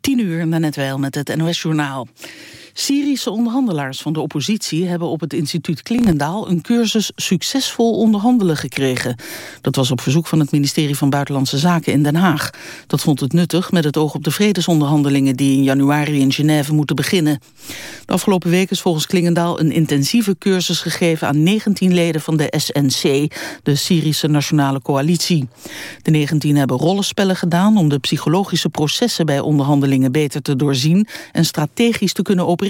10 uur, net wel met het NOS-journaal. Syrische onderhandelaars van de oppositie hebben op het instituut Klingendaal een cursus succesvol onderhandelen gekregen. Dat was op verzoek van het ministerie van Buitenlandse Zaken in Den Haag. Dat vond het nuttig met het oog op de vredesonderhandelingen die in januari in Genève moeten beginnen. De afgelopen week is volgens Klingendaal een intensieve cursus gegeven aan 19 leden van de SNC, de Syrische Nationale Coalitie. De 19 hebben rollenspellen gedaan om de psychologische processen bij onderhandelingen beter te doorzien en strategisch te kunnen opereren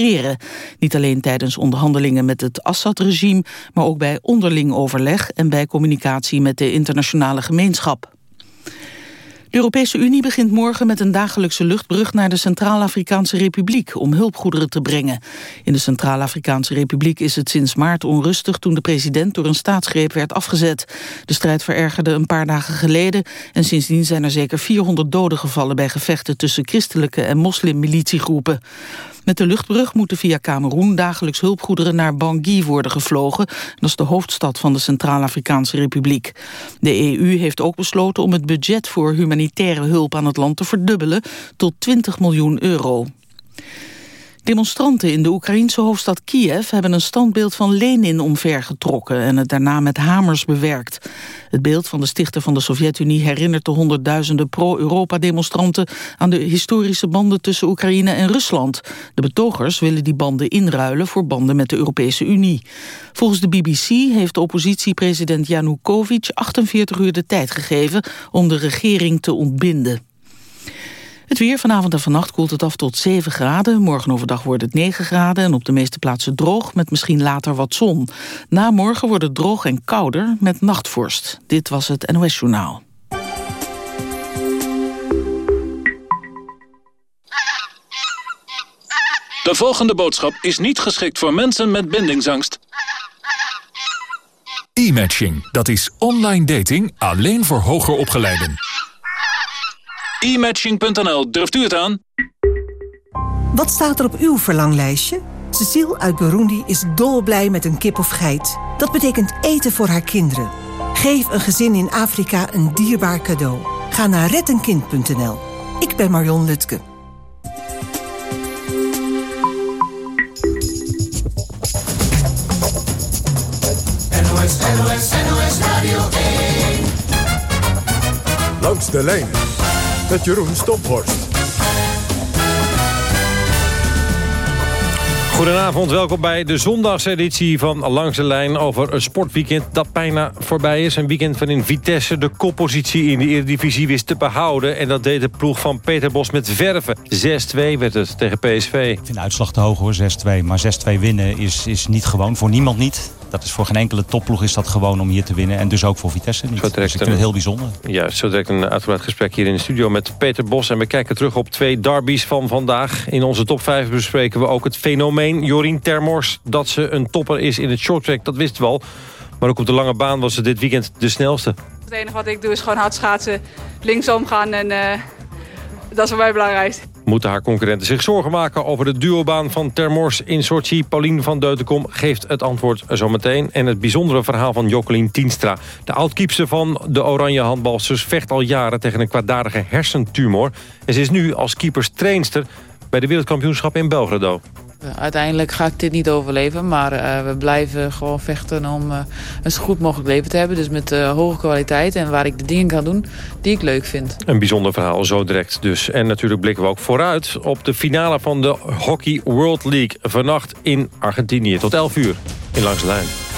niet alleen tijdens onderhandelingen met het Assad-regime... maar ook bij onderling overleg en bij communicatie met de internationale gemeenschap. De Europese Unie begint morgen met een dagelijkse luchtbrug naar de Centraal-Afrikaanse Republiek om hulpgoederen te brengen. In de Centraal-Afrikaanse Republiek is het sinds maart onrustig toen de president door een staatsgreep werd afgezet. De strijd verergerde een paar dagen geleden en sindsdien zijn er zeker 400 doden gevallen bij gevechten tussen christelijke en moslimmilitiegroepen. Met de luchtbrug moeten via Kameroen dagelijks hulpgoederen naar Bangui worden gevlogen. Dat is de hoofdstad van de Centraal-Afrikaanse Republiek. De EU heeft ook besloten om het budget voor humanitaire hulp aan het land te verdubbelen tot 20 miljoen euro. Demonstranten in de Oekraïense hoofdstad Kiev hebben een standbeeld van Lenin omvergetrokken en het daarna met hamers bewerkt. Het beeld van de stichter van de Sovjet-Unie herinnert de honderdduizenden pro-Europa-demonstranten aan de historische banden tussen Oekraïne en Rusland. De betogers willen die banden inruilen voor banden met de Europese Unie. Volgens de BBC heeft de oppositiepresident Yanukovych 48 uur de tijd gegeven om de regering te ontbinden. Het weer vanavond en vannacht koelt het af tot 7 graden. Morgen overdag wordt het 9 graden en op de meeste plaatsen droog... met misschien later wat zon. Na morgen wordt het droog en kouder met nachtvorst. Dit was het NOS Journaal. De volgende boodschap is niet geschikt voor mensen met bindingsangst. E-matching, dat is online dating alleen voor hoger opgeleiden e-matching.nl, durft u het aan? Wat staat er op uw verlanglijstje? Cecile uit Burundi is dolblij met een kip of geit. Dat betekent eten voor haar kinderen. Geef een gezin in Afrika een dierbaar cadeau. Ga naar rettenkind.nl. Ik ben Marion Lutke. NOS, NOS, NOS Radio 1. Langs de lijn met Jeroen Stophorst. Goedenavond, welkom bij de zondagseditie van Langs de Lijn... over een sportweekend dat bijna voorbij is. Een weekend waarin Vitesse de koppositie in de Eredivisie wist te behouden. En dat deed de ploeg van Peter Bos met verven. 6-2 werd het tegen PSV. Ik vind de uitslag te hoog hoor, 6-2. Maar 6-2 winnen is, is niet gewoon, voor niemand niet. Dat is voor geen enkele topploeg is dat gewoon om hier te winnen. En dus ook voor Vitesse niet. Zo dus ik vind het heel bijzonder. Ja, zo direct een uitgebreid gesprek hier in de studio met Peter Bos. En we kijken terug op twee derbies van vandaag. In onze top 5 bespreken we ook het fenomeen Jorien Termors. Dat ze een topper is in het shorttrack, dat wisten we al. Maar ook op de lange baan was ze dit weekend de snelste. Het enige wat ik doe is gewoon hard schaatsen, linksom gaan en uh, dat is voor mij belangrijk. Moeten haar concurrenten zich zorgen maken over de duobaan van Termors in Sochi? Paulien van Deutenkom geeft het antwoord zometeen. En het bijzondere verhaal van Jockelien Tienstra. De oudkiepster van de Oranje handbalsters vecht al jaren tegen een kwaadaardige hersentumor. En ze is nu als keeperstrainster bij de wereldkampioenschap in Belgrado. Uiteindelijk ga ik dit niet overleven, maar uh, we blijven gewoon vechten om uh, een zo goed mogelijk leven te hebben. Dus met uh, hoge kwaliteit en waar ik de dingen kan doen die ik leuk vind. Een bijzonder verhaal, zo direct dus. En natuurlijk blikken we ook vooruit op de finale van de Hockey World League. Vannacht in Argentinië tot 11 uur in Langs de Lijn.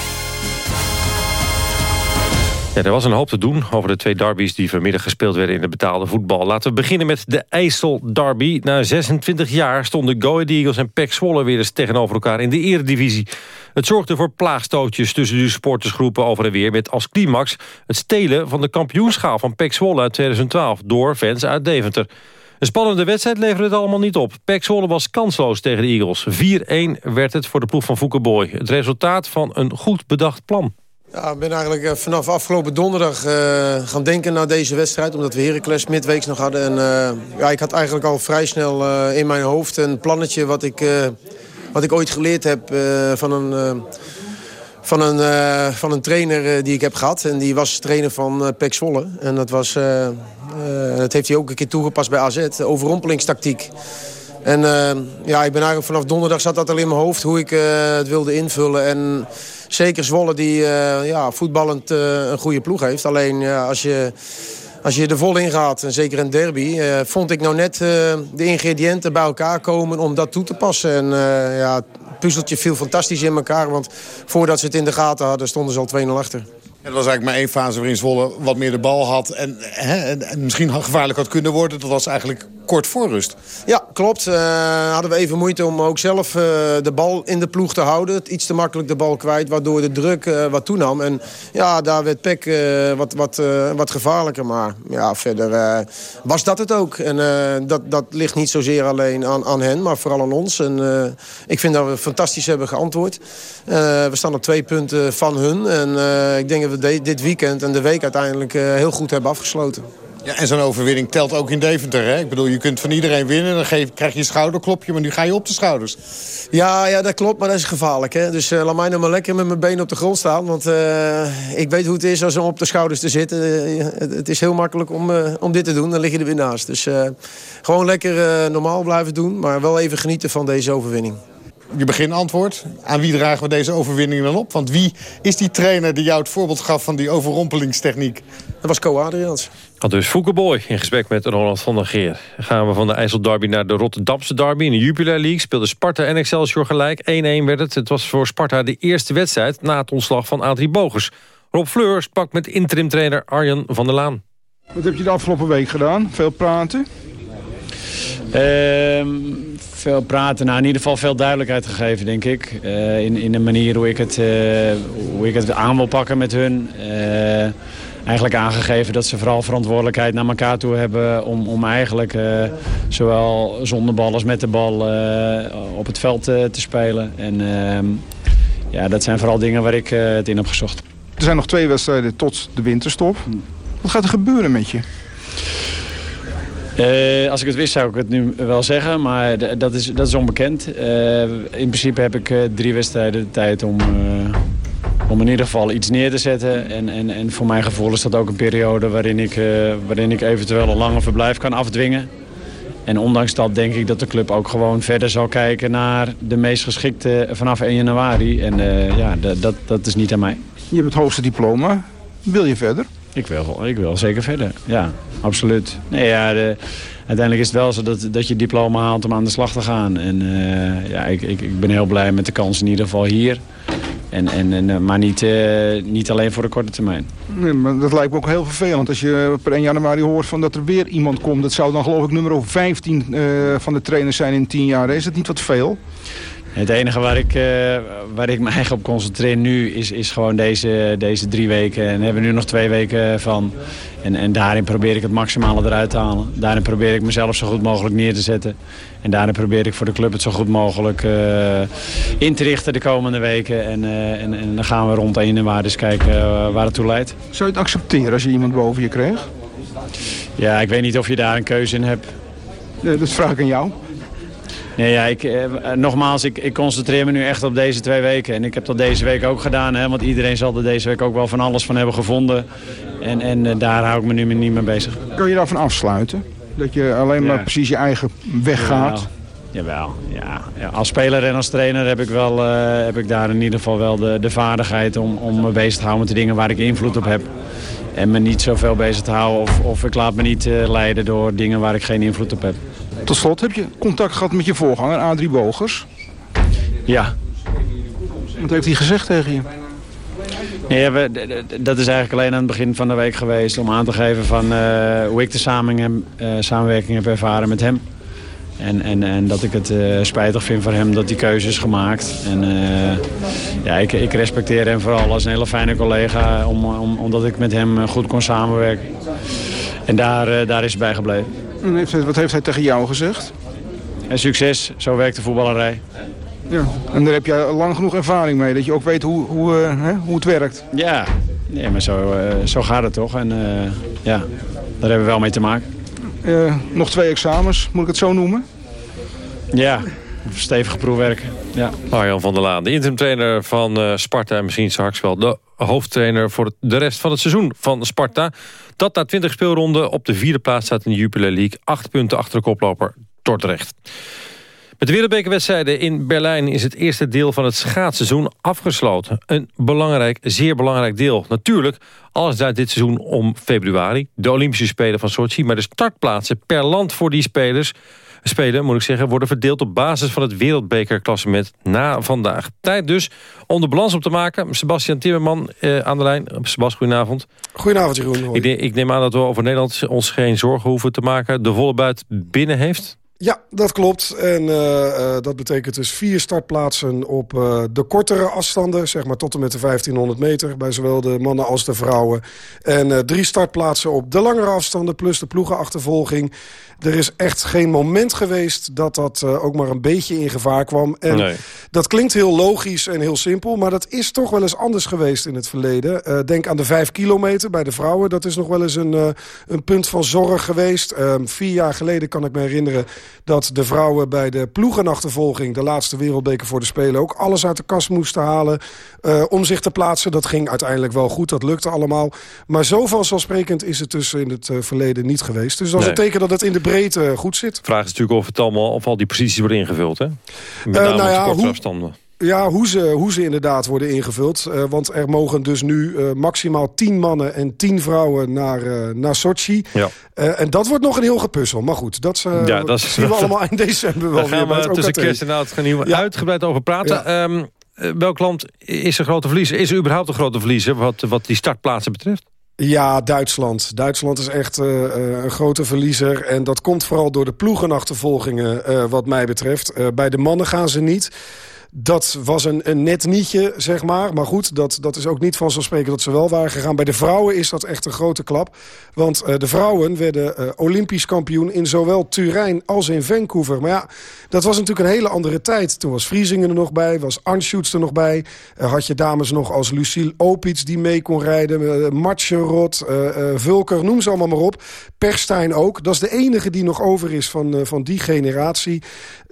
Er was een hoop te doen over de twee derbies die vanmiddag gespeeld werden in de betaalde voetbal. Laten we beginnen met de IJssel derby. Na 26 jaar stonden Go Ahead Eagles en PEC Zwolle weer eens tegenover elkaar in de eredivisie. Het zorgde voor plaagstootjes tussen de supportersgroepen over en weer... met als climax het stelen van de kampioenschaal van PEC Zwolle uit 2012... door fans uit Deventer. Een spannende wedstrijd leverde het allemaal niet op. PEC Zwolle was kansloos tegen de Eagles. 4-1 werd het voor de ploeg van Foukeboy. Het resultaat van een goed bedacht plan. Ja, ik ben eigenlijk eh, vanaf afgelopen donderdag uh, gaan denken naar deze wedstrijd. Omdat we Heracles midweeks nog hadden. En, uh, ja, ik had eigenlijk al vrij snel in mijn hoofd een plannetje... wat ik, wat ik ooit geleerd heb van een... van een, van een trainer die ik heb gehad. En die was trainer van Pek Zwolle. En dat was dat heeft hij ook een keer toegepast bij AZ. Overrompelingstactiek. En ja, ik ben eigenlijk vanaf donderdag zat dat al in mijn hoofd hoe ik het wilde invullen. En zeker Zwolle die ja, voetballend een goede ploeg heeft. Alleen als je als je er vol in gaat, en zeker een derby... Uh, vond ik nou net de ingrediënten bij elkaar komen om dat toe te passen. En ja, het puzzeltje viel fantastisch in elkaar. Want voordat ze het in de gaten hadden, stonden ze al 2-0 achter. Het was eigenlijk maar één fase waarin Zwolle wat meer de bal had... en, hè, en misschien gevaarlijk had kunnen worden. Dat was eigenlijk kort voor rust. Ja, klopt. Uh, hadden we even moeite om ook zelf uh, de bal in de ploeg te houden. Iets te makkelijk de bal kwijt, waardoor de druk uh, wat toenam. En ja, daar werd Peck wat, wat, wat gevaarlijker. Maar ja, verder was dat het ook. En dat, dat ligt niet zozeer alleen aan, aan hen, maar vooral aan ons. En ik vind dat we fantastisch hebben geantwoord. we staan op twee punten van hun. En ik denk dat we dit weekend en de week uiteindelijk heel goed hebben afgesloten. Ja, en zo'n overwinning telt ook in Deventer. Hè? Ik bedoel, je kunt van iedereen winnen. Dan krijg je een schouderklopje, maar nu ga je op de schouders. Ja, ja dat klopt, maar dat is gevaarlijk. Hè? Dus uh, laat mij nou maar lekker met mijn benen op de grond staan. Want uh, ik weet hoe het is als om op de schouders te zitten. Uh, het, het, is heel makkelijk om, om dit te doen. Dan lig je er weer naast. Dus gewoon lekker normaal blijven doen. Maar wel even genieten van deze overwinning je beginantwoord. Aan wie dragen we deze overwinning dan op? Want wie is die trainer die jou het voorbeeld gaf van die overrompelingstechniek? Dat was Co Adriaans. Al dus Foukeboy in gesprek met Ronald van der Geer. Gaan we van de IJsselderby naar de Rotterdamse derby. In de Jupiler League speelde Sparta en Excelsior gelijk. 1-1 werd het. Het was voor Sparta de eerste wedstrijd na het ontslag van Adrie Bogers. Rob Fleur sprak met interimtrainer Arjen van der Laan. Wat heb je de afgelopen week gedaan? Veel praten? Uh, veel praten. Nou, in ieder geval veel duidelijkheid gegeven, denk ik. Uh, in, in de manier hoe ik, het, uh, hoe ik het aan wil pakken met hun. Uh, eigenlijk aangegeven dat ze vooral verantwoordelijkheid naar elkaar toe hebben... om, om eigenlijk zowel zonder bal als met de bal op het veld te spelen. En ehm, ja, dat zijn vooral dingen waar ik het in heb gezocht. Er zijn nog twee wedstrijden tot de winterstop. Wat gaat er gebeuren met je? Uh, als ik het wist zou ik het nu wel zeggen, maar dat is, dat is onbekend. Uh, in principe heb ik uh, drie wedstrijden de tijd om, om in ieder geval iets neer te zetten. En, en, en voor mijn gevoel is dat ook een periode waarin ik, waarin ik eventueel een lange verblijf kan afdwingen. En ondanks dat denk ik dat de club ook gewoon verder zal kijken naar de meest geschikte vanaf 1 januari. En ja, dat is niet aan mij. Je hebt het hoogste diploma. Wil je verder? Ik wil, ik wil zeker verder, ja, absoluut. Nee, ja, de, uiteindelijk is het wel zo dat, dat je diploma haalt om aan de slag te gaan. En uh, ja, ik, ik, ik ben heel blij met de kans in ieder geval hier. En, en, en, eh, maar niet, uh, niet alleen voor de korte termijn. Nee, maar dat lijkt me ook heel vervelend als je per 1 januari hoort van dat er weer iemand komt. Dat zou dan geloof ik nummer 15 uh, van de trainers zijn in 10 jaar. Is dat niet wat veel? Het enige waar ik, uh, waar ik me eigenlijk op concentreer nu is, is gewoon deze, deze drie weken. En hebben we nu nog twee weken van. En, en daarin probeer ik het maximale eruit te halen. Daarin probeer ik mezelf zo goed mogelijk neer te zetten. En daarin probeer ik voor de club het zo goed mogelijk uh, in te richten de komende weken. En, uh, en, en, dan gaan we rond 1 januari eens kijken waar het toe leidt. Zou je het accepteren als je iemand boven je kreeg? Ja, ik weet niet of je daar een keuze in hebt. dat vraag ik aan jou. Nee, ja, ik, eh, nogmaals, ik, ik, concentreer me nu echt op deze twee weken. En ik heb dat deze week ook gedaan, hè, want iedereen zal er deze week ook wel van alles van hebben gevonden. En, en uh, daar hou ik me nu niet mee bezig. Kun je daarvan afsluiten? Dat je alleen maar precies je eigen weg gaat? Jawel, ja. ja. Als speler en als trainer heb ik, wel, uh, heb ik daar in ieder geval wel de, de vaardigheid om, om me bezig te houden met de dingen waar ik invloed op heb. En me niet zoveel bezig te houden of, of ik laat me niet uh, leiden door dingen waar ik geen invloed op heb. Tot slot, heb je contact gehad met je voorganger, Adrie Bogers? Ja. Wat heeft hij gezegd tegen je? Nee, we, dat is eigenlijk alleen aan het begin van de week geweest... om aan te geven van uh, hoe ik de samen, uh, samenwerking heb ervaren met hem. En, en, en dat ik het uh, spijtig vind voor hem dat die keuze is gemaakt. En ja, ik, ik respecteer hem vooral als een hele fijne collega... Om, om, omdat ik met hem goed kon samenwerken. En daar, daar is hij bij gebleven. En heeft hij, wat heeft hij tegen jou gezegd? En succes, zo werkt de voetballerij. Ja, en daar heb je lang genoeg ervaring mee, dat je ook weet hoe, hoe, uh, hè, hoe het werkt. Ja, nee, maar zo, uh, zo gaat het toch. En uh, ja, daar hebben we wel mee te maken. nog twee examens, moet ik het zo noemen? Ja, stevig proefwerken. Ja. Arjan van der Laan, de interimtrainer van uh, Sparta... en misschien straks wel de hoofdtrainer voor de rest van het seizoen van Sparta. Dat na 20 speelronden op de vierde plaats staat in de Jupiler League. Acht punten achter de koploper Dordrecht. Met de wereldbekerwedstrijden in Berlijn is het eerste deel van het schaatsseizoen afgesloten. Een belangrijk, zeer belangrijk deel. Natuurlijk, alles draait dit seizoen om februari. De Olympische Spelen van Sochi. Maar de startplaatsen per land voor die spelers spelen, moet ik zeggen, worden verdeeld op basis van het wereldbekerklassement na vandaag. Tijd dus om de balans op te maken. Sebastian Timmerman eh, aan de lijn. Sebas, goedenavond. Goedenavond, Jeroen. Ik, ik, neem aan dat we over Nederland ons geen zorgen hoeven te maken. De volle buit binnen heeft. Ja, dat klopt. En uh, uh, dat betekent dus vier startplaatsen op uh, de kortere afstanden. Zeg maar tot en met de 1500 meter. Bij zowel de mannen als de vrouwen. En drie startplaatsen op de langere afstanden. Plus de ploegenachtervolging. Er is echt geen moment geweest dat dat ook maar een beetje in gevaar kwam. En nee. dat klinkt heel logisch en heel simpel. Maar dat is toch wel eens anders geweest in het verleden. denk aan de vijf kilometer bij de vrouwen. Dat is nog wel eens een, een punt van zorg geweest. Ehm, vier jaar geleden kan ik me herinneren dat de vrouwen bij de ploegenachtervolging... de laatste wereldbeker voor de Spelen ook alles uit de kast moesten halen... Uh, om zich te plaatsen. Dat ging uiteindelijk wel goed, dat lukte allemaal. Maar zo vanzelfsprekend is het dus in het uh, verleden niet geweest. Dus dat is nee. een teken dat het in de breedte goed zit. De vraag is natuurlijk of, het allemaal, of al die posities worden ingevuld, hè? Met name uh, nou ja, hoe, afstanden. Ja, hoe ze, hoe ze inderdaad worden ingevuld. Uh, want er mogen dus nu uh, maximaal 10 mannen en 10 vrouwen naar, uh, naar Sochi. Ja. en dat wordt nog een heel gepuzzel. Maar goed, dat, ja, dat zien we allemaal in december wel Daar gaan we tussen kerst en oud gaan ja. uitgebreid over praten. Ja. Um, welk land is een grote verliezer? Is er überhaupt een grote verliezer wat, wat die startplaatsen betreft? Ja, Duitsland. Duitsland is echt uh, een grote verliezer. En dat komt vooral door de ploegenachtervolgingen uh, wat mij betreft. Uh, bij de mannen gaan ze niet. Dat was een, een net nietje, zeg maar. Maar goed, dat, dat is ook niet vanzelfsprekend dat ze wel waren gegaan. Bij de vrouwen is dat echt een grote klap. Want uh, de vrouwen werden uh, olympisch kampioen in zowel Turijn als in Vancouver. Maar ja, dat was natuurlijk een hele andere tijd. Toen was Vriezingen er nog bij, was Anschutz er nog bij. Uh, had je dames nog als Lucille Opitz die mee kon rijden. Uh, Vulker, noem ze allemaal maar op. Perstijn ook. Dat is de enige die nog over is van, van die generatie.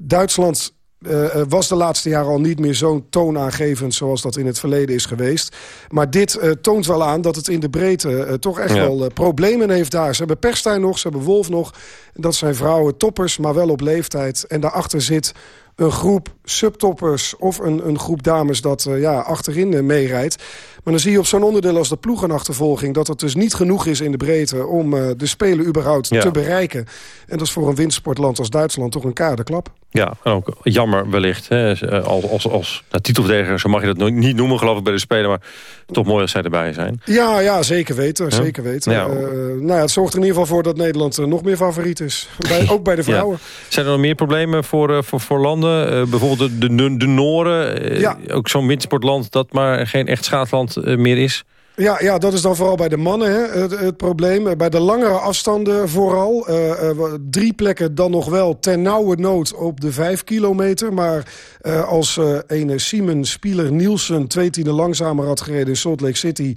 Duitsland uh, was de laatste jaren al niet meer zo'n toonaangevend... zoals dat in het verleden is geweest. Maar dit uh, toont wel aan dat het in de breedte toch echt ja. wel problemen heeft daar. Ze hebben Perstijn nog, ze hebben Wolf nog. Dat zijn vrouwen toppers, maar wel op leeftijd. En daarachter zit een groep subtoppers of een, een groep dames dat uh, ja, achterin uh, meerijdt. Maar dan zie je op zo'n onderdeel als de ploegenachtervolging... dat het dus niet genoeg is in de breedte om uh, de Spelen überhaupt ja. te bereiken. En dat is voor een windsportland als Duitsland toch een kaderklap. Ja, en ook jammer wellicht. Hè, als, als, als nou, titelverdediger, zo mag je dat niet noemen geloof ik bij de Spelen... maar toch mooi als zij erbij zijn. Ja, ja zeker weten. Ja? Zeker weten. Ja. nou ja, het zorgt er in ieder geval voor dat Nederland nog meer favoriet is. Bij, ook bij de vrouwen. Zijn er nog meer problemen voor, voor, voor landen? bijvoorbeeld de, de, de Noren, ook zo'n windsportland dat maar geen echt schaatsland meer is? Ja, ja, dat is dan vooral bij de mannen hè, het, het probleem. Bij de langere afstanden vooral. Uh, uh, drie plekken dan nog wel ten nauwe nood op de vijf kilometer. Maar uh, als uh, ene Simon Spieler Nielsen twee tienden langzamer had gereden in Salt Lake City...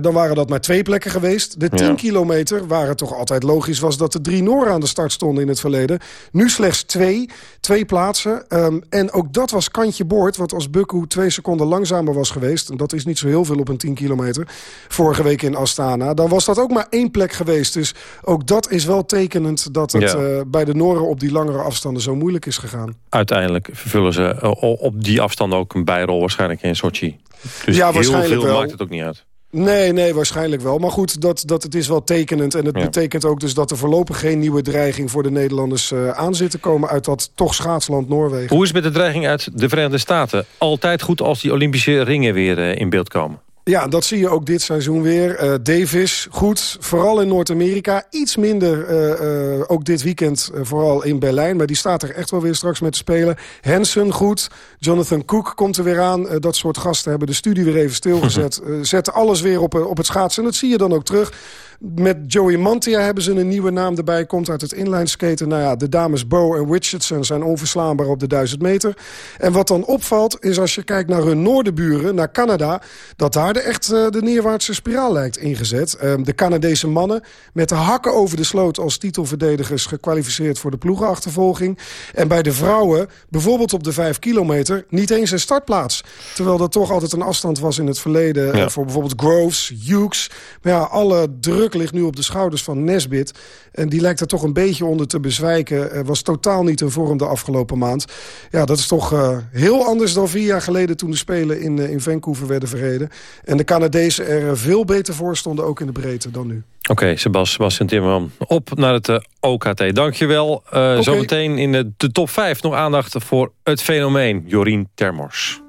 Dan waren dat maar twee plekken geweest. De tien ja. kilometer, waar het toch altijd logisch was dat de drie Noren aan de start stonden in het verleden. Nu slechts twee, twee plaatsen. Um, en ook dat was kantje boord, want als Bukku twee seconden langzamer was geweest... en dat is niet zo heel veel op een 10 kilometer, vorige week in Astana... dan was dat ook maar één plek geweest. Dus ook dat is wel tekenend dat het ja. bij de Noren op die langere afstanden zo moeilijk is gegaan. Uiteindelijk vervullen ze op die afstand ook een bijrol waarschijnlijk in Sochi. Dus ja, heel veel wel. maakt het ook niet uit. Nee, nee, waarschijnlijk wel. Maar goed, dat, dat, het is wel tekenend. En het ja. betekent ook dus dat er voorlopig geen nieuwe dreiging... voor de Nederlanders uh, aan zit te komen uit dat toch schaatsland Noorwegen. Hoe is het met de dreiging uit de Verenigde Staten? Altijd goed als die Olympische ringen weer uh, in beeld komen. Ja, dat zie je ook dit seizoen weer. Uh, Davis, goed. Vooral in Noord-Amerika. Iets minder, uh, uh, ook dit weekend, vooral in Berlijn. Maar die staat er echt wel weer straks met te spelen. Hansen, goed. Jonathan Cook komt er weer aan. dat soort gasten hebben de studie weer even stilgezet. zetten alles weer op, op het schaatsen. En dat zie je dan ook terug. Met Joey Mantia hebben ze een nieuwe naam erbij. Komt uit het inlineskaten. Nou ja, de dames Bo en Richardson zijn onverslaanbaar op de 1000 meter. En wat dan opvalt is als je kijkt naar hun noordenburen, naar Canada... dat daar de echt uh, de neerwaartse spiraal lijkt ingezet. Uh, de Canadese mannen met de hakken over de sloot als titelverdedigers... gekwalificeerd voor de ploegenachtervolging. En bij de vrouwen, bijvoorbeeld op de 5 kilometer... niet eens een startplaats. Terwijl dat toch altijd een afstand was in het verleden... Ja. voor bijvoorbeeld Groves, Hughes. Maar ja, alle druk ligt nu op de schouders van Nesbit. En die lijkt er toch een beetje onder te bezwijken. Was totaal niet in vorm de afgelopen maand. Ja, dat is toch uh, heel anders dan vier jaar geleden... toen de Spelen in, uh, in Vancouver werden verreden. En de Canadezen er veel beter voor stonden, ook in de breedte, dan nu. Oké, okay, Sebas, Sebastian Timmerman. Op naar het uh, OKT. Dankjewel. Okay. Zometeen in de, de, top 5 nog aandacht voor het fenomeen Jorien Termors.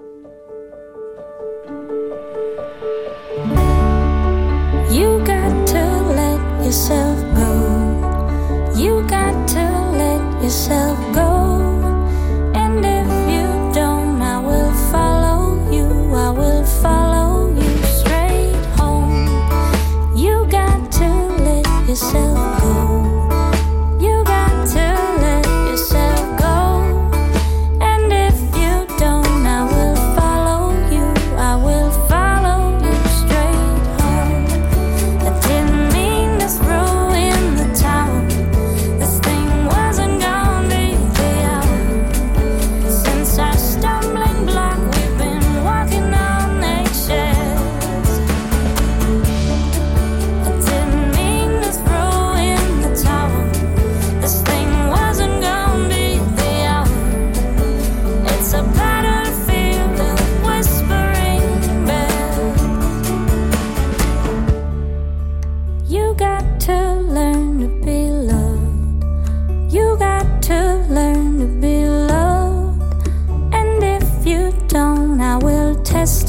Yourself go. You got to let yourself go. And if you don't, I will follow you. I will follow you straight home. You got to let yourself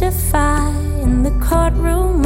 testify in the courtroom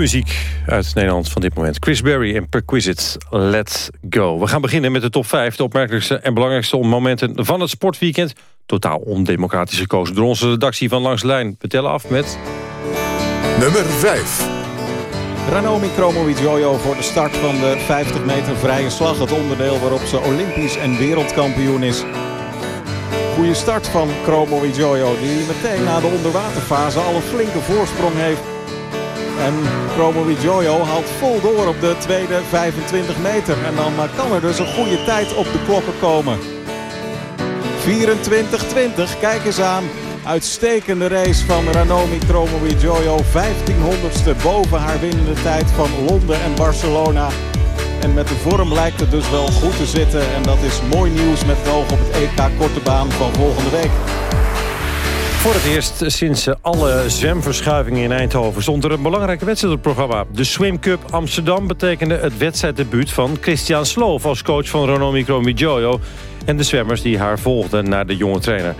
muziek uit Nederland van dit moment. Chris Berry en Perquisite, Let's Go. We gaan beginnen met de top 5. De opmerkelijkste en belangrijkste momenten van het sportweekend. Totaal ondemocratisch gekozen door onze redactie van Langs de Lijn. We tellen af met... Nummer 5. Ranomi Kromowidjojo voor de start van de 50 meter vrije slag. Het onderdeel waarop ze olympisch en wereldkampioen is. Goede start van Kromowidjojo die meteen na de onderwaterfase al een flinke voorsprong heeft. En Kromowidjojo haalt vol door op de tweede 25 meter. En dan eh, kan er dus een goede tijd op de klokken komen. 24-20, kijk eens aan. Uitstekende race van Ranomi Kromowidjojo. 1500ste boven haar winnende tijd van Londen en Barcelona. En met de vorm lijkt het dus wel goed te zitten. En dat is mooi nieuws met het oog op het EK Korte Baan van volgende week. Voor het eerst sinds alle zwemverschuivingen in Eindhoven... stond er een belangrijke wedstrijd op het programma. De Swim Cup Amsterdam betekende het wedstrijddebuut van Christian Sloof... als coach van Ronomi Kromowidjojo en de zwemmers die haar volgden naar de jonge trainer.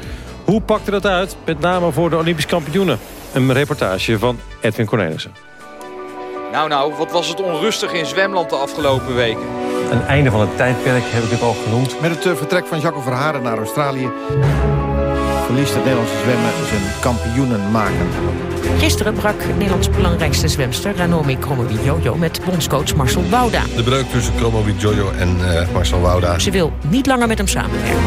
Hoe pakte dat uit, met name voor de Olympisch kampioenen? Een reportage van Edwin Cornelissen. Nou, nou, wat was het onrustig in zwemland de afgelopen weken. Een einde van het tijdperk heb ik het al genoemd. Met het eh, vertrek van Jacco Verharen naar Australië... verliest het Nederlandse zwemmen zijn kampioenen maken. Gisteren brak Nederlands belangrijkste zwemster Ranomi Kromowidjojo met bondscoach Marcel Wouda. De breuk tussen Kromowidjojo en uh, Marcel Wouda. Ze wil niet langer met hem samenwerken.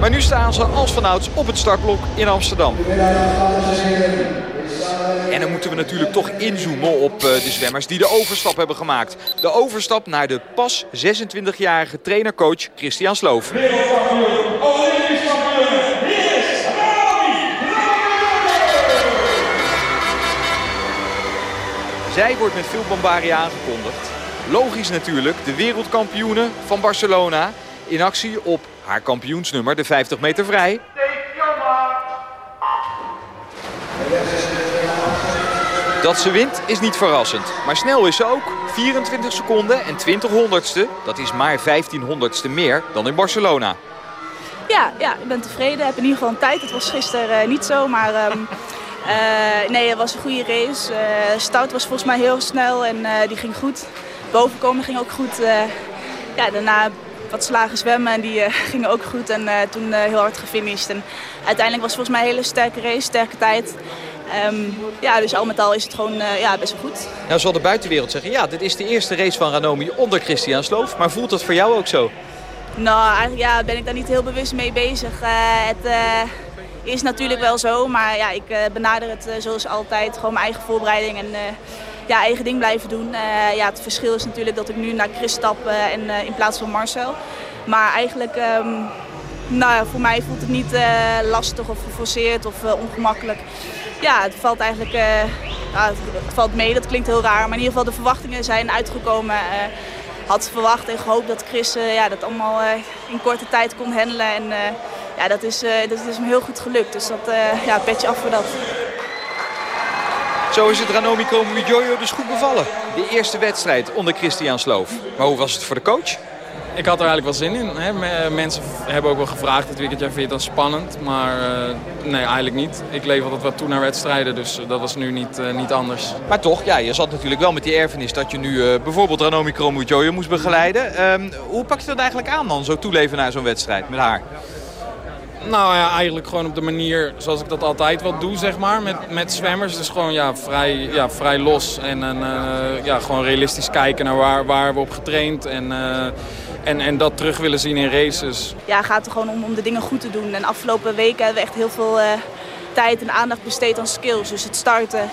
Maar nu staan ze als vanouds op het startblok in Amsterdam. En dan moeten we natuurlijk toch inzoomen op eh, de zwemmers die de overstap hebben gemaakt. De overstap naar de pas 26-jarige trainercoach Christian Sloof. Zij wordt met veel bombarie aangekondigd. Logisch natuurlijk, de wereldkampioene van Barcelona in actie op haar kampioensnummer, de 50 meter vrij. Dat ze wint is niet verrassend. Maar snel is ze ook. 24 seconden en 20 honderdste. Dat is maar 15 honderdste meer dan in Barcelona. Ja, ja, ik ben tevreden. Ik heb in ieder geval een tijd. Het was gisteren uh, niet zo, maar... Um, uh, nee, het was een goede race. Uh, Stout was volgens mij heel snel en die ging goed. Bovenkomen ging ook goed. ja, daarna wat slagen zwemmen en die gingen ook goed. En toen heel hard gefinished. En uiteindelijk was het volgens mij een hele sterke race, sterke tijd. Um, ja, dus al met al is het gewoon ja, best wel goed. Nou zal de buitenwereld zeggen, ja, dit is de eerste race van Ranomi onder Christian Sloof. Maar voelt dat voor jou ook zo? Nou, eigenlijk ja, ben ik daar niet heel bewust mee bezig. het is natuurlijk wel zo, maar ja, ik benader het zoals altijd. Gewoon mijn eigen voorbereiding en ja, eigen ding blijven doen. Ja, het verschil is natuurlijk dat ik nu naar Chris stap en, in plaats van Marcel. Maar eigenlijk, um, nou, voor mij voelt het niet lastig of geforceerd of ongemakkelijk. Ja, het valt eigenlijk ja, het, het, valt mee, dat klinkt heel raar. Maar in ieder geval de verwachtingen zijn uitgekomen. had verwacht en gehoopt dat Chris ja, dat allemaal in korte tijd kon handelen. En ja, dat is, dat is me heel goed gelukt. Dus dat, ja, petje af voor dat. Zo is het Ranomi Kromowidjojo dus goed bevallen. De eerste wedstrijd onder Christian Sloof. Maar hoe was het voor de coach? Ik had er eigenlijk wel zin in. Hè. Mensen hebben ook wel gevraagd dit weekend, ja, vind je dat spannend? Maar uh, nee, eigenlijk niet. Ik leef altijd wat toe naar wedstrijden, dus dat was nu niet, uh, niet anders. Maar toch, ja, je zat natuurlijk wel met die erfenis dat je nu uh, bijvoorbeeld Ranomi moest begeleiden. Um, hoe pak je dat eigenlijk aan dan, zo toeleven naar zo'n wedstrijd met haar? Nou ja, eigenlijk gewoon op de manier zoals ik dat altijd wel doe, zeg maar, met, met zwemmers. Dus gewoon ja, vrij, ja, vrij los en, en ja, gewoon realistisch kijken naar waar, waar we op getraind en, en, en dat terug willen zien in races. Ja, het gaat er gewoon om, om de dingen goed te doen. En afgelopen weken hebben we echt heel veel uh, tijd en aandacht besteed aan skills. Dus het starten,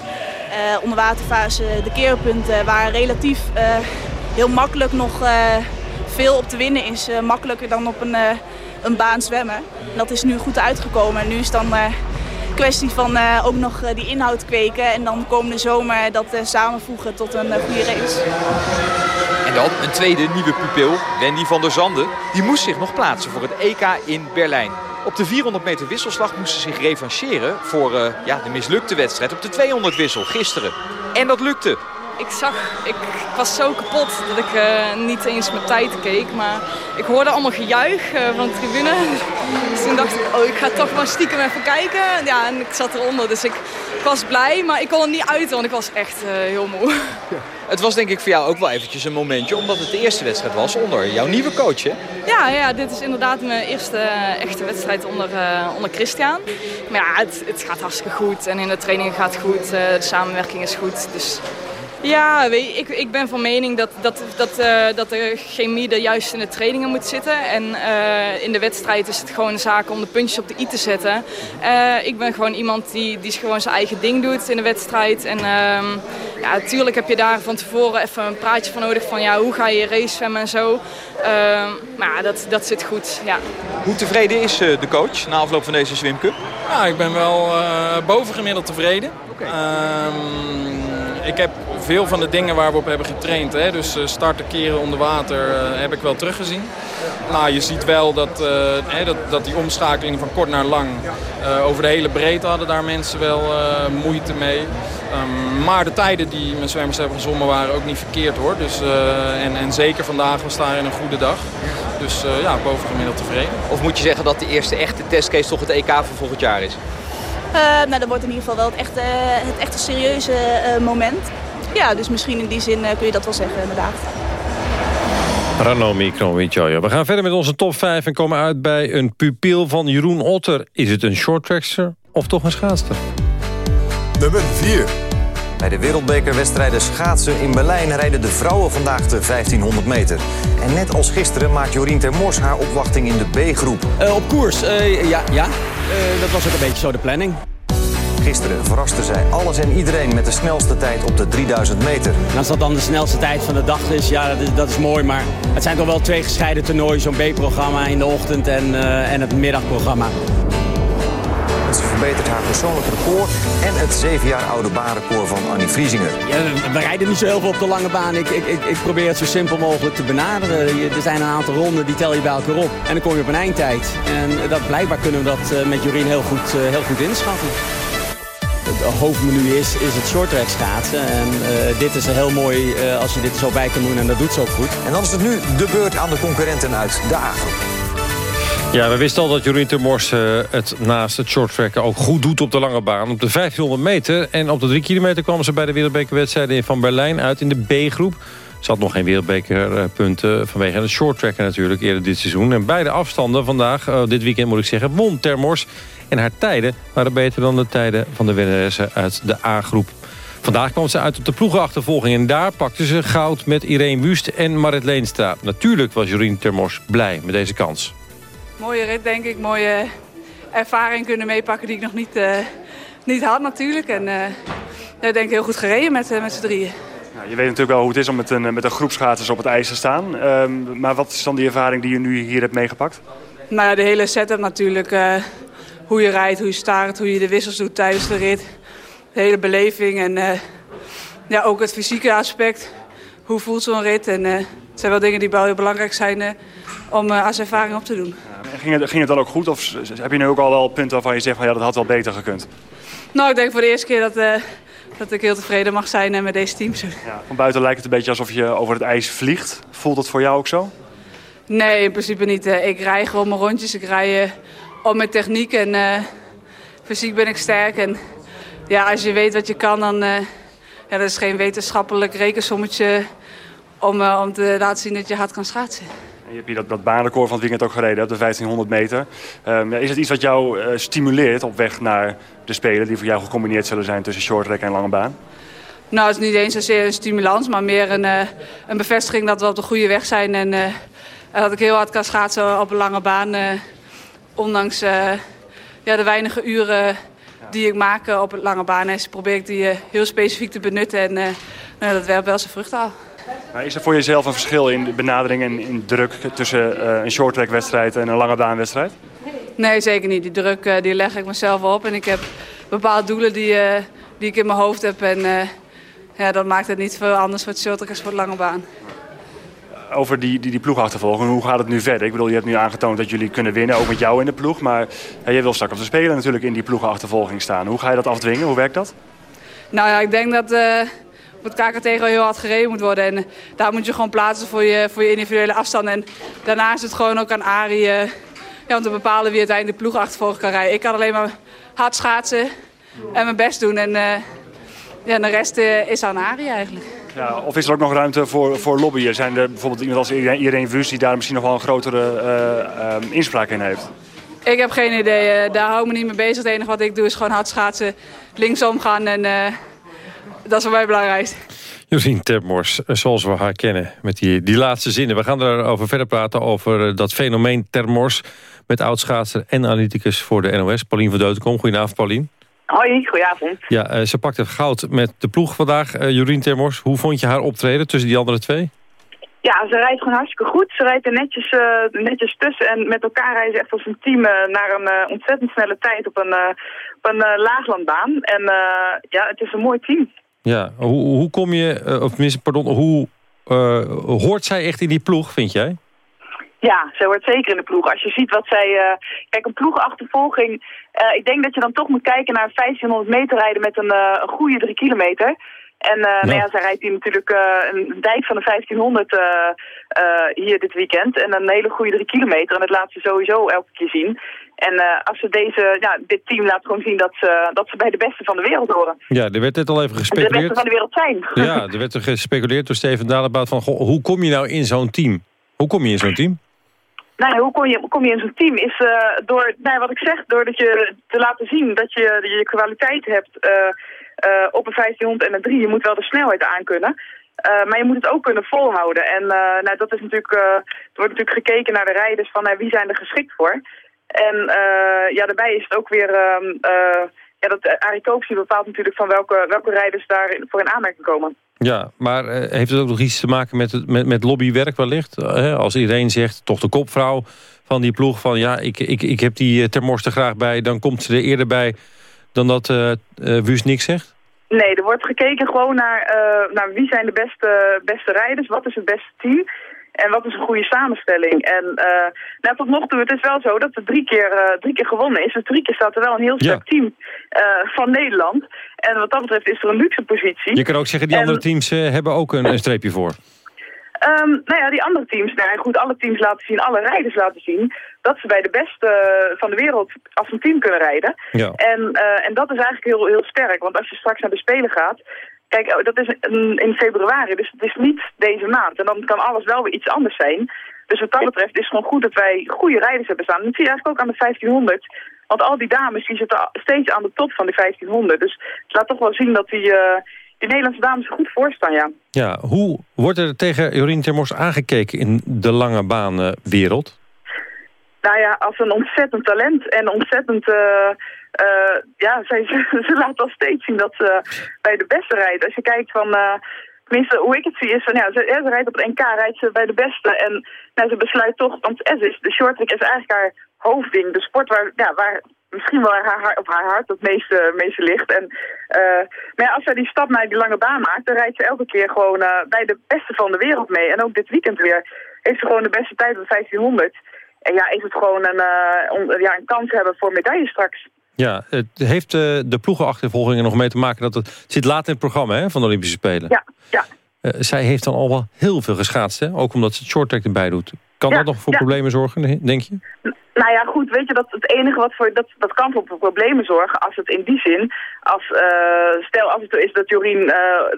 onderwaterfase, de keerpunten, waar relatief heel makkelijk nog veel op te winnen is. makkelijker dan op een een baan zwemmen. Dat is nu goed uitgekomen. Nu is dan kwestie van uh, ook nog uh, die inhoud kweken. En dan komende zomer dat uh, samenvoegen tot een goede race. En dan een tweede nieuwe pupil, Wendy van der Zanden. Die moest zich nog plaatsen voor het EK in Berlijn. Op de 400 meter wisselslag moest ze zich revancheren voor ja, de mislukte wedstrijd op de 200 wissel gisteren. En dat lukte ik zag, ik, was zo kapot dat ik uh, niet eens mijn tijd keek. Maar ik hoorde allemaal gejuich uh, van de tribune. Dus toen dacht ik, oh ik ga toch maar stiekem even kijken. Ja, en ik zat eronder, dus ik, ik was blij. Maar ik kon er niet uit, want ik was echt uh, heel moe. Ja. Het was denk ik voor jou ook wel eventjes een momentje, omdat het de eerste wedstrijd was onder jouw nieuwe coach, hè? Ja, ja dit is inderdaad mijn eerste echte wedstrijd onder, onder Christian. Maar ja, het, het gaat hartstikke goed en in de training gaat het goed, de samenwerking is goed. Dus Ja, weet je, ik, ik ben van mening dat, dat, dat, eh, dat de chemie er juist in de trainingen moet zitten. En eh, in de wedstrijd is het gewoon een zaak om de puntjes op de i te zetten. Eh, ik ben gewoon iemand die, die gewoon zijn eigen ding doet in de wedstrijd. En ehm, ja, natuurlijk heb je daar van tevoren even een praatje van nodig van ja, hoe ga je race zwemmen en zo. Ehm, maar ja, dat, dat zit goed, ja. Hoe tevreden is de coach na afloop van deze Swim Cup? Ja, ik ben wel bovengemiddeld tevreden. Ehm, ik heb veel van de dingen waar we op hebben getraind, hè, dus uh, starten, keren onder water, uh, heb ik wel teruggezien. Nou, je ziet wel dat, uh, dat, dat die omschakeling van kort naar lang, over de hele breedte hadden daar mensen wel moeite mee. Um, maar de tijden die mijn zwemmers hebben gezongen waren ook niet verkeerd hoor. Dus, en, en zeker vandaag was daar in een goede dag. Dus ja, bovengemiddeld tevreden. Of moet je zeggen dat de eerste echte testcase toch het EK van volgend jaar is? Uh, nou, dat wordt in ieder geval wel het echte, het echte serieuze uh, moment. Ja, dus misschien in die zin uh, kun je dat wel zeggen, inderdaad. Ranomi Kromwitjojo. We gaan verder met onze top 5 en komen uit bij een pupil van Jeroen Otter. Is het een shorttrackster of toch een schaatster? Nummer 4. Bij de wereldbekerwedstrijden schaatsen in Berlijn rijden de vrouwen vandaag de 1500 meter. En net als gisteren maakt Jorien Termors haar opwachting in de B-groep. Uh, op koers, uh, ja, ja. Uh, dat was ook een beetje zo de planning. Gisteren verraste zij alles en iedereen met de snelste tijd op de 3000 meter. En als dat dan de snelste tijd van de dag is, ja, dat is, dat is mooi. Maar het zijn toch wel twee gescheiden toernooien. Zo'n B-programma in de ochtend en, uh, en het middagprogramma. Ze verbetert haar persoonlijk record en het zeven jaar oude baanrecord van Annie Vriesinger. Ja, we rijden niet zo heel veel op de lange baan. Ik, ik, ik, ik probeer het zo simpel mogelijk te benaderen. Er zijn een aantal ronden, die tel je bij elkaar op. En dan kom je op een eindtijd. En dat, blijkbaar kunnen we dat eh, met Jorien heel goed, uh, heel goed inschatten het hoofdmenu is, is het shorttrack schaatsen. En uh, dit is er heel mooi uh, als je dit zo bij kan doen en dat doet zo goed. En dan is het nu de beurt aan de concurrenten uit de A-groep. Ja, we wisten al dat Jorien Termors uh, het naast het shorttracken ook goed doet op de lange baan. Op de 1500 meter en op de 3 kilometer kwamen ze bij de wereldbekerwedstrijden van Berlijn uit in de B-groep. Ze had nog geen wereldbekerpunten vanwege het shorttracken natuurlijk eerder dit seizoen. En beide afstanden vandaag, dit weekend moet ik zeggen, won Termors. En haar tijden waren beter dan de tijden van de winnaressen uit de A-groep. Vandaag kwam ze uit op de ploegenachtervolging en daar pakte ze goud met Irene Wust en Marit Leenstra. Natuurlijk was Jorien Termors blij met deze kans. Mooie rit denk ik, mooie ervaring kunnen meepakken die ik nog niet, uh, niet had natuurlijk. En uh, ik denk heel goed gereden met, uh, met z'n drieën. Ja, je weet natuurlijk wel hoe het is om met een, met een groep schaters op het ijs te staan. Um, maar wat is dan die ervaring die je nu hier hebt meegepakt? Nou ja, de hele setup natuurlijk hoe je rijdt, hoe je staart, hoe je de wissels doet tijdens de rit. De hele beleving en uh, ja, ook het fysieke aspect. Hoe voelt zo'n rit? En uh, het zijn wel dingen die wel heel belangrijk zijn uh, om als ervaring op te doen. Ging, het, ging het dan ook goed of heb je nu ook al wel punten waarvan je zegt van ja, dat had wel beter gekund? Nou, ik denk voor de eerste keer dat, dat ik heel tevreden mag zijn met deze teams. Ja, van buiten lijkt het een beetje alsof je over het ijs vliegt. Voelt dat voor jou ook zo? Nee, in principe niet. Ik rij gewoon mijn rondjes. Ik rij op mijn techniek en uh, fysiek ben ik sterk. En ja, als je weet wat je kan, dan uh, ja, dat is geen wetenschappelijk rekensommetje om, uh, om te laten zien dat je hard kan schaatsen. En je hebt hier dat, dat baanrecord van het weekend ook gereden, op de 1500 meter. Um, is het iets wat jou stimuleert op weg naar de Spelen... die voor jou gecombineerd zullen zijn tussen shorttrack en lange baan? Nou, het is niet eens zozeer een stimulans, maar meer een, een bevestiging dat we op de goede weg zijn. En dat ik heel hard kan schaatsen op een lange baan ondanks uh, ja, de weinige uren die ik maak uh, op het lange baan, probeer ik die uh, heel specifiek te benutten. En nou, dat werpt wel zijn vrucht aan. Maar is er voor jezelf een verschil in de benadering en in druk tussen een shorttrack wedstrijd en een lange baanwedstrijd? Nee, zeker niet. Die druk die leg ik mezelf op. En ik heb bepaalde doelen die, die ik in mijn hoofd heb. En ja, dat maakt het niet veel anders voor het shorttrack als voor lange baan over die, die, die ploegachtervolging. Hoe gaat het nu verder? Ik bedoel, je hebt nu aangetoond dat jullie kunnen winnen, ook met jou in de ploeg. Maar ja, jij wil straks als speler natuurlijk in die ploegachtervolging staan. Hoe ga je dat afdwingen? Hoe werkt dat? Nou ja, ik denk dat uh, op het KKT heel hard gereden moet worden. En uh, daar moet je gewoon plaatsen voor je, voor je individuele afstand. En daarna is het gewoon ook aan Arie uh, ja, om te bepalen wie uiteindelijk de ploegachtervolging kan rijden. Ik kan alleen maar hard schaatsen en mijn best doen. En ja, de rest is aan Arie eigenlijk. Ja, of is er ook nog ruimte voor, voor lobbyen? Zijn er bijvoorbeeld iemand als Irene Wust die daar misschien nog wel een grotere uh, inspraak in heeft? Ik heb geen idee. Eh, daar hou ik me niet mee bezig. Het enige wat ik doe is gewoon hard schaatsen, linksom gaan en uh, dat is voor mij belangrijk. Josien Termors, eh, zoals we haar kennen, met die, die laatste zinnen. We gaan erover verder praten, over eh, dat fenomeen Termors... met oudschaatser en analyticus voor de NOS, Paulien van Deutenkom. Goedenavond, Paulien. Hoi, goedenavond. Ja, eh, ze pakte goud met de ploeg vandaag, uh, Jorien Termors. Hoe vond je haar optreden tussen die andere twee? Ja, ze rijdt gewoon hartstikke goed. Ze rijdt er netjes, netjes tussen en met elkaar rijden ze echt als een team naar een ontzettend snelle tijd op een, op een laaglandbaan. En ja, het is een mooi team. Ja, hoe, hoe kom je, of tenminste, pardon, hoe hoort zij echt in die ploeg, vind jij? Ja, zij hoort zeker in de ploeg. Als je ziet wat zij... Kijk, een ploegachtervolging... Uh, ik denk dat je dan toch moet kijken naar 1500 meter rijden met een, uh, goede drie kilometer. En ja. nou ja, zij rijdt hier natuurlijk een dijk van de 1500 hier dit weekend. En een hele goede drie kilometer. En dat laat ze sowieso elke keer zien. En als ze deze, ja, dit team laat gewoon zien dat ze, dat ze bij de beste van de wereld horen. Ja, er werd net al even gespeculeerd. De beste van de wereld zijn. Ja, er werd er gespeculeerd door Steven Dalebout van... Goh, hoe kom je nou in zo'n team? Hoe kom je in zo'n team? Nou, hoe kom je, kom je in zo'n team? Is uh, door, nou, wat ik zeg, doordat je te laten zien dat je je kwaliteit hebt uh, uh, op een 1500 en een 3. Je moet wel de snelheid aankunnen. maar je moet het ook kunnen volhouden. En nou, dat is natuurlijk, er wordt natuurlijk gekeken naar de rijders van wie zijn er geschikt voor. En ja, daarbij is het ook weer... Ehm, ja, dat Arie bepaalt natuurlijk van welke, welke rijders daar voor in aanmerking komen. Ja, maar uh, heeft het ook nog iets te maken met, met, met lobbywerk wellicht? Uh, als iedereen zegt, toch de kopvrouw van die ploeg... van ja, ik, ik, ik heb die uh, Termors er graag bij... dan komt ze er eerder bij dan dat uh, Wus niks zegt? Nee, er wordt gekeken gewoon naar, naar wie zijn de beste, beste rijders... wat is het beste team... En wat is een goede samenstelling? En uh, nou, tot nog toe, het is wel zo dat er drie keer, uh, drie keer gewonnen is. Dus drie keer staat er wel een heel sterk ja. team uh, van Nederland. En wat dat betreft is er een luxe positie. Je kan ook zeggen, die en... andere teams hebben ook een, een streepje voor. Um, nou ja, die andere teams, nou goed, alle teams laten zien, alle rijders laten zien... dat ze bij de beste van de wereld als een team kunnen rijden. Ja. En, uh, en dat is eigenlijk heel, heel sterk. Want als je straks naar de Spelen gaat... Kijk, oh, dat is in februari, dus het is niet deze maand. En dan kan alles wel weer iets anders zijn. Dus wat dat betreft is het gewoon goed dat wij goede rijders hebben staan. Dat zie je eigenlijk ook aan de 1500. Want al die dames die zitten steeds aan de top van de 1500. Dus het laat toch wel zien dat die, uh, die Nederlandse dames er goed voor staan, ja. Ja, hoe wordt er tegen Jorien Termors aangekeken in de lange baanwereld? Nou ja, als een ontzettend talent en ontzettend... Uh, uh, ja, ze, laat al steeds zien dat ze bij de beste rijdt. Als je kijkt van... Uh, tenminste, hoe ik het zie is van... Ja, ze, rijdt op het NK, rijdt ze bij de beste. En nou, ze besluit toch... Want S is, de shorttrack is eigenlijk haar hoofdding. De sport waar, ja, waar misschien wel haar, op haar hart het meeste, meeste ligt. En, uh, maar als zij die stap naar die lange baan maakt... dan rijdt ze elke keer gewoon bij de beste van de wereld mee. En ook dit weekend weer heeft ze gewoon de beste tijd op 1500... En ja, is het gewoon een, ja, een kans hebben voor medailles straks. Ja, het heeft uh, de ploegenachtervolging er nog mee te maken... dat het zit laat in het programma hè, van de Olympische Spelen. Ja, ja. Uh, zij heeft dan al wel heel veel geschaatst, hè? ook omdat ze het shorttrack erbij doet. Kan ja, dat nog voor ja. problemen zorgen, denk je? Nou ja, goed, weet je, dat het enige wat voor, dat, dat kan voor problemen zorgen als het in die zin, als, uh, stel als het is dat Jorien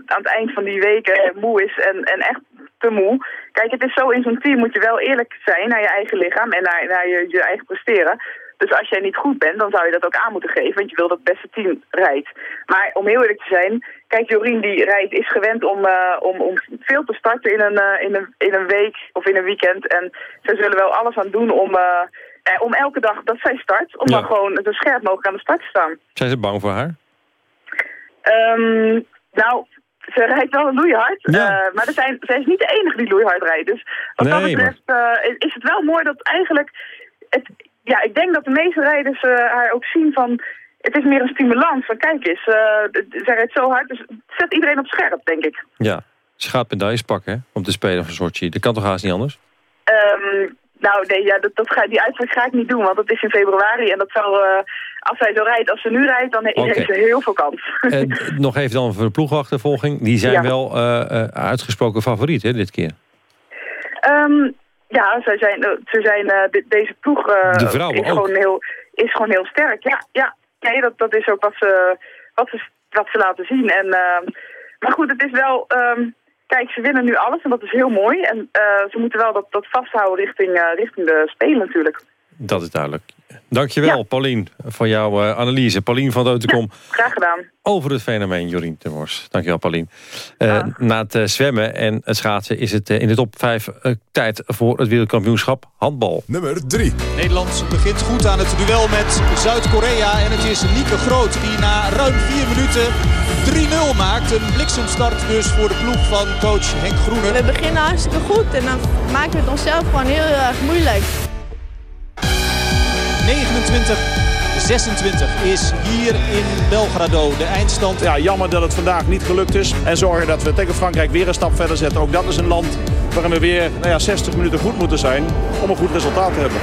aan het eind van die weken moe is en, en echt te moe. Kijk, het is zo, in zo'n team moet je wel eerlijk zijn naar je eigen lichaam en naar, naar je, je eigen presteren. Dus als jij niet goed bent, dan zou je dat ook aan moeten geven, want je wil dat het beste team rijdt. Maar om heel eerlijk te zijn, kijk, Jorien die rijdt, is gewend om, uh, om, om veel te starten in een, uh, in, een, in een week of in een weekend. En ze zullen wel alles aan doen om, uh, om elke dag dat zij start, om ja. dan gewoon zo scherp mogelijk aan de start te staan. Zijn ze bang voor haar? Um, nou, ze rijdt wel loeihard, ja. uh, maar er zijn, zij is niet de enige die loeihard rijdt. Dus wat nee, dat betreft uh, is het wel mooi dat eigenlijk... Het, ja, ik denk dat de meeste rijders uh, haar ook zien van... Het is meer een stimulans van kijk eens, zij rijdt zo hard, dus het zet iedereen op scherp, denk ik. Ja, ze gaat medailles pakken hè, om te spelen van Sochi. Dat kan toch haast niet anders? Um, nou, nee, ja, dat, dat ga, die uitspraak ga ik niet doen, want het is in februari en dat zal, uh, als zij zo rijdt, als ze nu rijdt, dan okay. heeft ze heel veel kans. En nog even dan voor de ploegachtervolging. Die zijn ja. wel uh, uh, uitgesproken favoriet, hè, dit keer? Um, ja, zij zijn, ze zijn, de, deze ploeg de is, ook. gewoon heel, is gewoon heel sterk. Ja, ja. Nee, dat, dat is ook wat ze, wat ze, wat ze laten zien. En, maar goed, het is wel... Um, Kijk, ze winnen nu alles en dat is heel mooi. En ze moeten wel dat, dat vasthouden richting, richting de Spelen natuurlijk. Dat is duidelijk. Dankjewel, ja. Paulien, voor jouw uh, analyse. Paulien van Deutenkom. Ja, graag gedaan. Over het fenomeen Jorien Temors. Dankjewel, Paulien. Uh, Na het uh, zwemmen en het schaatsen is het in de top 5 tijd voor het wereldkampioenschap handbal. Nummer 3. Nederland begint goed aan het duel met Zuid-Korea. En het is Nieke Groot die na ruim 4 minuten 3-0 maakt. Een bliksemstart dus voor de ploeg van coach Henk Groener. We beginnen hartstikke goed en dan maken we het onszelf gewoon heel erg moeilijk. 29 26 is hier in Belgrado de eindstand. Ja, jammer dat het vandaag niet gelukt is. En zorgen dat we tegen Frankrijk weer een stap verder zetten. Ook dat is een land waarin we weer nou ja, 60 minuten goed moeten zijn om een goed resultaat te hebben.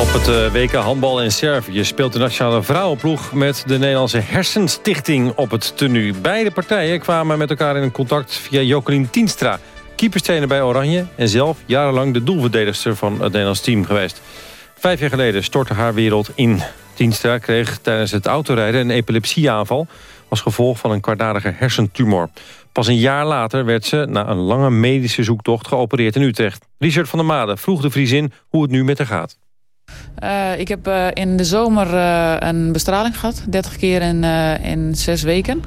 Op het WK handbal in Servië speelt de nationale vrouwenploeg met de Nederlandse Hersenstichting op het tenue. Beide partijen kwamen met elkaar in contact via Jokelien Tienstra. Keeperstrainer bij Oranje en zelf jarenlang de doelverdedigster van het Nederlands team geweest. Vijf jaar geleden stortte haar wereld in. Tienstra kreeg tijdens het autorijden een epilepsieaanval... als gevolg van een kwaadaardige hersentumor. Pas een jaar later werd ze na een lange medische zoektocht geopereerd in Utrecht. Richard van der Made vroeg de Vriesin hoe het nu met haar gaat. Uh, ik heb uh, in de zomer uh, een bestraling gehad. 30 keer in, in zes weken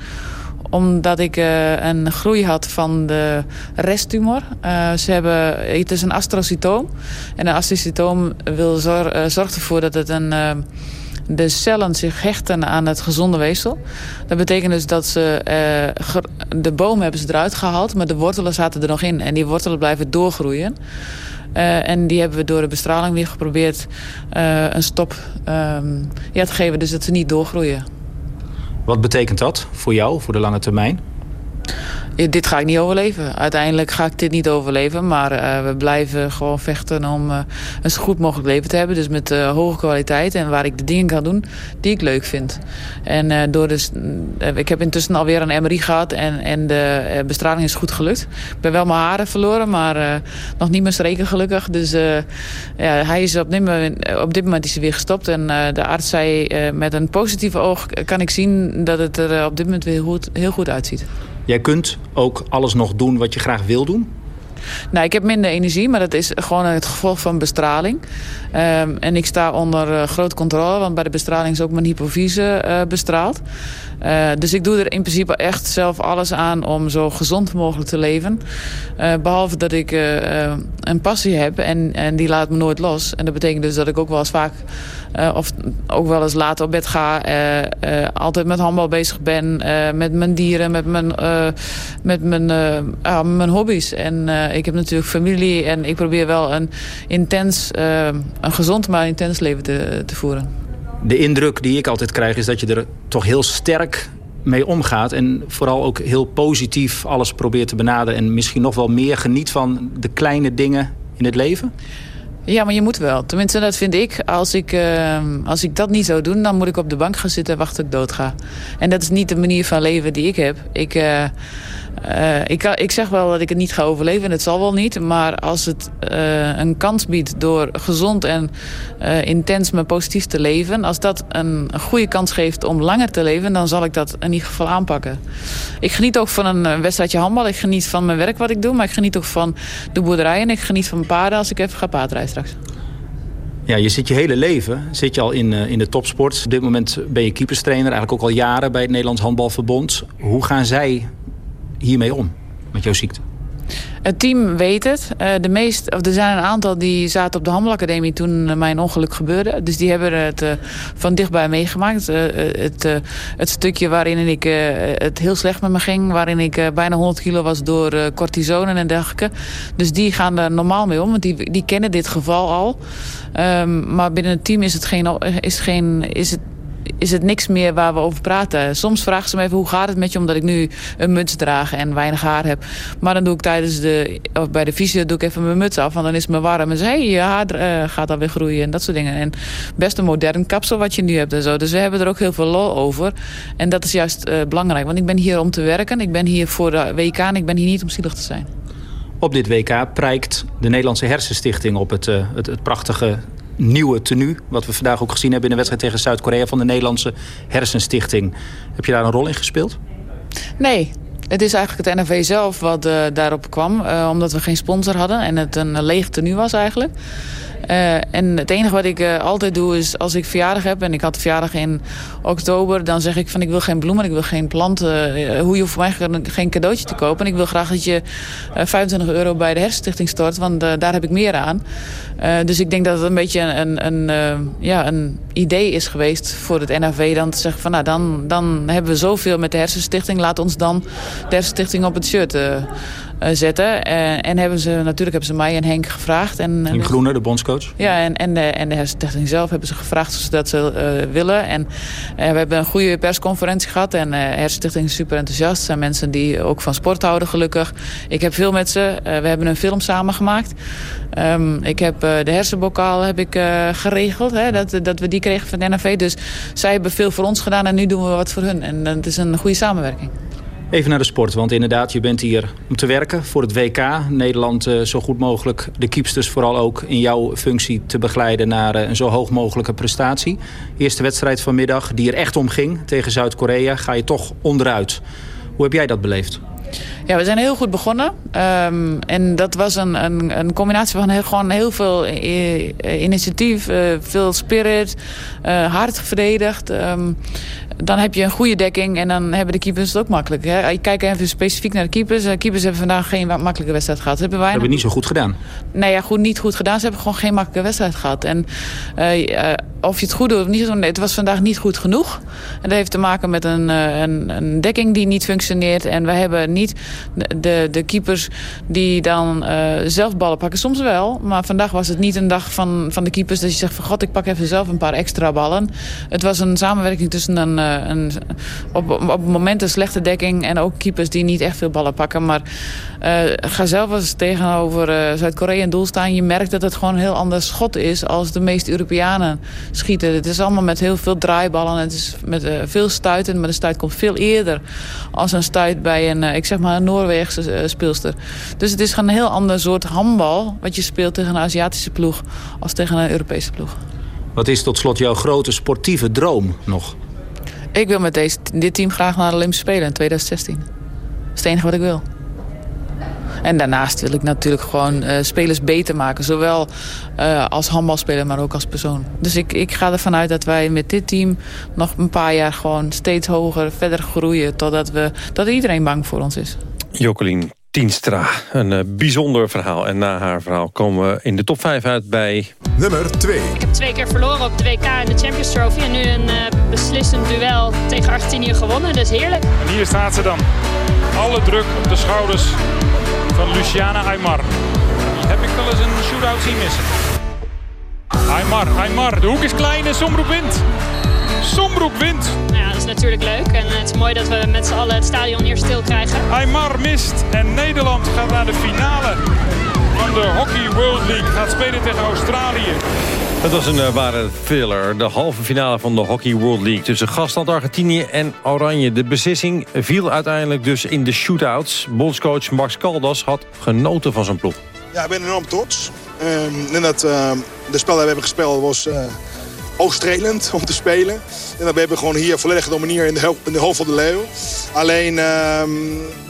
omdat ik uh, een groei had van de resttumor. Uh, ze hebben, het is een astrocytoom. En een astrocytoom wil uh, zorgt ervoor dat het een, de cellen zich hechten aan het gezonde weefsel. Dat betekent dus dat ze... de boom hebben ze eruit gehaald, maar de wortelen zaten er nog in. En die wortelen blijven doorgroeien. En die hebben we door de bestraling weer geprobeerd een stop ja, te geven. Dus dat ze niet doorgroeien. Wat betekent dat voor jou, voor de lange termijn? Dit ga ik niet overleven. Uiteindelijk ga ik dit niet overleven. Maar uh, we blijven gewoon vechten om uh, een zo goed mogelijk leven te hebben. Dus met uh, hoge kwaliteit. En waar ik de dingen kan doen die ik leuk vind. En door de, ik heb intussen alweer een MRI gehad. En, en de bestraling is goed gelukt. Ik ben wel mijn haren verloren. Maar nog niet meer streken gelukkig. Dus ja, hij is op dit moment, op dit moment is weer gestopt. En de arts zei met een positieve oog kan ik zien dat het er op dit moment weer heel goed uitziet. Jij kunt ook alles nog doen wat je graag wil doen? Nou, ik heb minder energie, maar dat is gewoon het gevolg van bestraling. Um, en ik sta onder uh, grote controle, want bij de bestraling is ook mijn hypofyse uh, bestraald. Uh, dus ik doe er in principe echt zelf alles aan om zo gezond mogelijk te leven. behalve dat ik een passie heb en, en die laat me nooit los. En dat betekent dus dat ik ook wel eens vaak, of ook wel eens later op bed ga... altijd met handbal bezig ben, met mijn dieren, met mijn, met mijn, mijn hobby's. En ik heb natuurlijk familie en ik probeer wel een intens een gezond maar intens leven te, te voeren. De indruk die ik altijd krijg is dat je er toch heel sterk mee omgaat. En vooral ook heel positief alles probeert te benaderen. En misschien nog wel meer geniet van de kleine dingen in het leven. Ja, maar je moet wel. Tenminste, dat vind ik. Als ik, uh, als ik dat niet zou doen, dan moet ik op de bank gaan zitten en wachten tot ik doodga. En dat is niet de manier van leven die ik heb. Ik... Uh, uh, ik, ik zeg wel dat ik het niet ga overleven en het zal wel niet. Maar als het uh, een kans biedt door gezond en uh, intens maar positief te leven... als dat een, een, goede kans geeft om langer te leven... dan zal ik dat in ieder geval aanpakken. Ik geniet ook van een wedstrijdje handbal. Ik geniet van mijn werk wat ik doe. Maar ik geniet ook van de boerderij. En ik geniet van mijn paarden als ik even ga paardrijden straks. Ja, je zit je hele leven zit je al in, in de topsport. Op dit moment ben je keeperstrainer, eigenlijk ook al jaren bij het Nederlands Handbalverbond. Hoe gaan zij hiermee om, met jouw ziekte? Het team weet het. Uh, de meest, of er zijn een aantal die zaten op de Handbalacademie toen mijn ongeluk gebeurde. Dus die hebben het uh, van dichtbij meegemaakt. Het, het, stukje waarin ik, het heel slecht met me ging. Waarin ik bijna 100 kilo was door cortisone en dergelijke. Dus die gaan er normaal mee om. Want die, die kennen dit geval al. Um, maar binnen het team is het geen, is geen, is het is het niks meer waar we over praten. Soms vragen ze me even hoe gaat het met je... omdat ik nu een muts draag en weinig haar heb. Maar dan doe ik tijdens de... of bij de fysio doe ik even mijn muts af... want dan is het me warm. En ze hey, je haar uh, gaat alweer groeien en dat soort dingen. En best een modern kapsel wat je nu hebt en zo. Dus we hebben er ook heel veel lol over. En dat is juist uh, belangrijk. Want ik ben hier om te werken. Ik ben hier voor de WK en ik ben hier niet om zielig te zijn. Op dit WK prijkt de Nederlandse Hersenstichting op het, uh, het, het prachtige nieuwe tenue. Wat we vandaag ook gezien hebben in de wedstrijd tegen Zuid-Korea... van de Nederlandse Hersenstichting. Heb je daar een rol in gespeeld? Nee, het is eigenlijk het NRV zelf wat uh, daarop kwam. Uh, omdat we geen sponsor hadden en het een leeg tenue was eigenlijk. Uh, en het enige wat ik uh, altijd doe is als ik verjaardag heb... en ik had verjaardag in oktober... dan zeg ik van ik wil geen bloemen, ik wil geen planten. Uh, hoe je hoeft voor mij geen cadeautje te kopen. En ik wil graag dat je 25 euro bij de Hersenstichting stort... want daar heb ik meer aan. dus ik denk dat het een beetje een, een, ja, een idee is geweest voor het NAV... dan te zeggen van nou, dan, dan hebben we zoveel met de Hersenstichting... laat ons dan de Hersenstichting op het shirt zetten. Uh, en hebben ze, natuurlijk hebben ze mij en Henk gevraagd. En, Henk Groener, de bondscoach? Ja, en, en, de, en de hersenstichting zelf hebben ze gevraagd of ze dat ze willen. En we hebben een goede persconferentie gehad. En de hersenstichting is super enthousiast. Het zijn mensen die ook van sport houden, gelukkig. Ik heb veel met ze. we hebben een film samen gemaakt. Um, ik heb de hersenbokaal heb ik, geregeld. Hè, dat, dat we die kregen van de NAV. Dus zij hebben veel voor ons gedaan en nu doen we wat voor hun. En het is een goede samenwerking. Even naar de sport, want inderdaad, je bent hier om te werken voor het WK. Nederland uh, zo goed mogelijk de keepsters vooral ook in jouw functie te begeleiden... naar uh, een zo hoog mogelijke prestatie. Eerste wedstrijd vanmiddag, die er echt om ging tegen Zuid-Korea... ga je toch onderuit. Hoe heb jij dat beleefd? Ja, we zijn heel goed begonnen. Um, en dat was een, een, een combinatie van heel, gewoon heel veel initiatief, uh, veel spirit, uh, hard verdedigd. Um, dan heb je een goede dekking en dan hebben de keepers het ook makkelijk. Hè? Ik kijk even specifiek naar de keepers. De keepers hebben vandaag geen makkelijke wedstrijd gehad. Hebben wij hebben niet zo goed gedaan. Nee, ja, goed, niet goed gedaan. Ze hebben gewoon geen makkelijke wedstrijd gehad. En uh, of je het goed doet of niet, het was vandaag niet goed genoeg. En dat heeft te maken met een, een, een dekking die niet functioneert. En we hebben niet de, de keepers die dan uh, zelf ballen pakken. Soms wel, maar vandaag was het niet een dag van, van de keepers... dat je zegt van god, ik pak even zelf een paar extra ballen. Het was een samenwerking tussen een, een, op, op momenten slechte dekking... en ook keepers die niet echt veel ballen pakken. Maar ga zelf eens tegenover uh, Zuid-Korea in doel staan. Je merkt dat het gewoon een heel ander schot is... als de meeste Europeanen schieten. Het is allemaal met heel veel draaiballen. Het is met uh, veel stuiten, maar de stuit komt veel eerder... als een stuit bij een, ik zeg maar, een Noorwegse speelster. Dus het is gewoon een heel ander soort handbal... wat je speelt tegen een Aziatische ploeg... als tegen een Europese ploeg. Wat is tot slot jouw grote sportieve droom nog? Ik wil met deze, dit team graag naar de Olympische Spelen in 2016. Dat is het enige wat ik wil. En daarnaast wil ik natuurlijk gewoon uh, spelers beter maken. Zowel uh, als handbalspeler, maar ook als persoon. Dus ik, ik ga ervan uit dat wij met dit team nog een paar jaar gewoon steeds hoger verder groeien. Totdat we, dat iedereen bang voor ons is. Jokelien Tienstra, een uh, bijzonder verhaal. En na haar verhaal komen we in de top 5 uit bij... Nummer 2. Ik heb twee keer verloren op de WK en de Champions Trophy. En nu een uh, beslissend duel tegen Argentinië gewonnen. Dus heerlijk. En hier staat ze dan. Alle druk op de schouders van Luciana Aymar. Die heb ik wel eens een shootout zien missen. Aymar, Aymar. De hoek is klein en Sombroek wint. Sombroek wint. Nou ja, dat is natuurlijk leuk. En het is mooi dat we met z'n allen het stadion hier stil krijgen. Aymar mist en Nederland gaat naar de finale van de Hockey World League. Gaat spelen tegen Australië. Het was een uh, ware thriller. De halve finale van de Hockey World League tussen gastland Argentinië en Oranje. De beslissing viel uiteindelijk dus in de shootouts. Bondscoach Max Caldas had genoten van zijn ploeg. Ja, ik ben enorm trots. Uh, en dat, uh, de spel die we hebben gespeeld was uh, oogstrelend om te spelen. En dat hebben we gewoon hier volledig de, in de hoofd van de leeuw. Alleen ehm,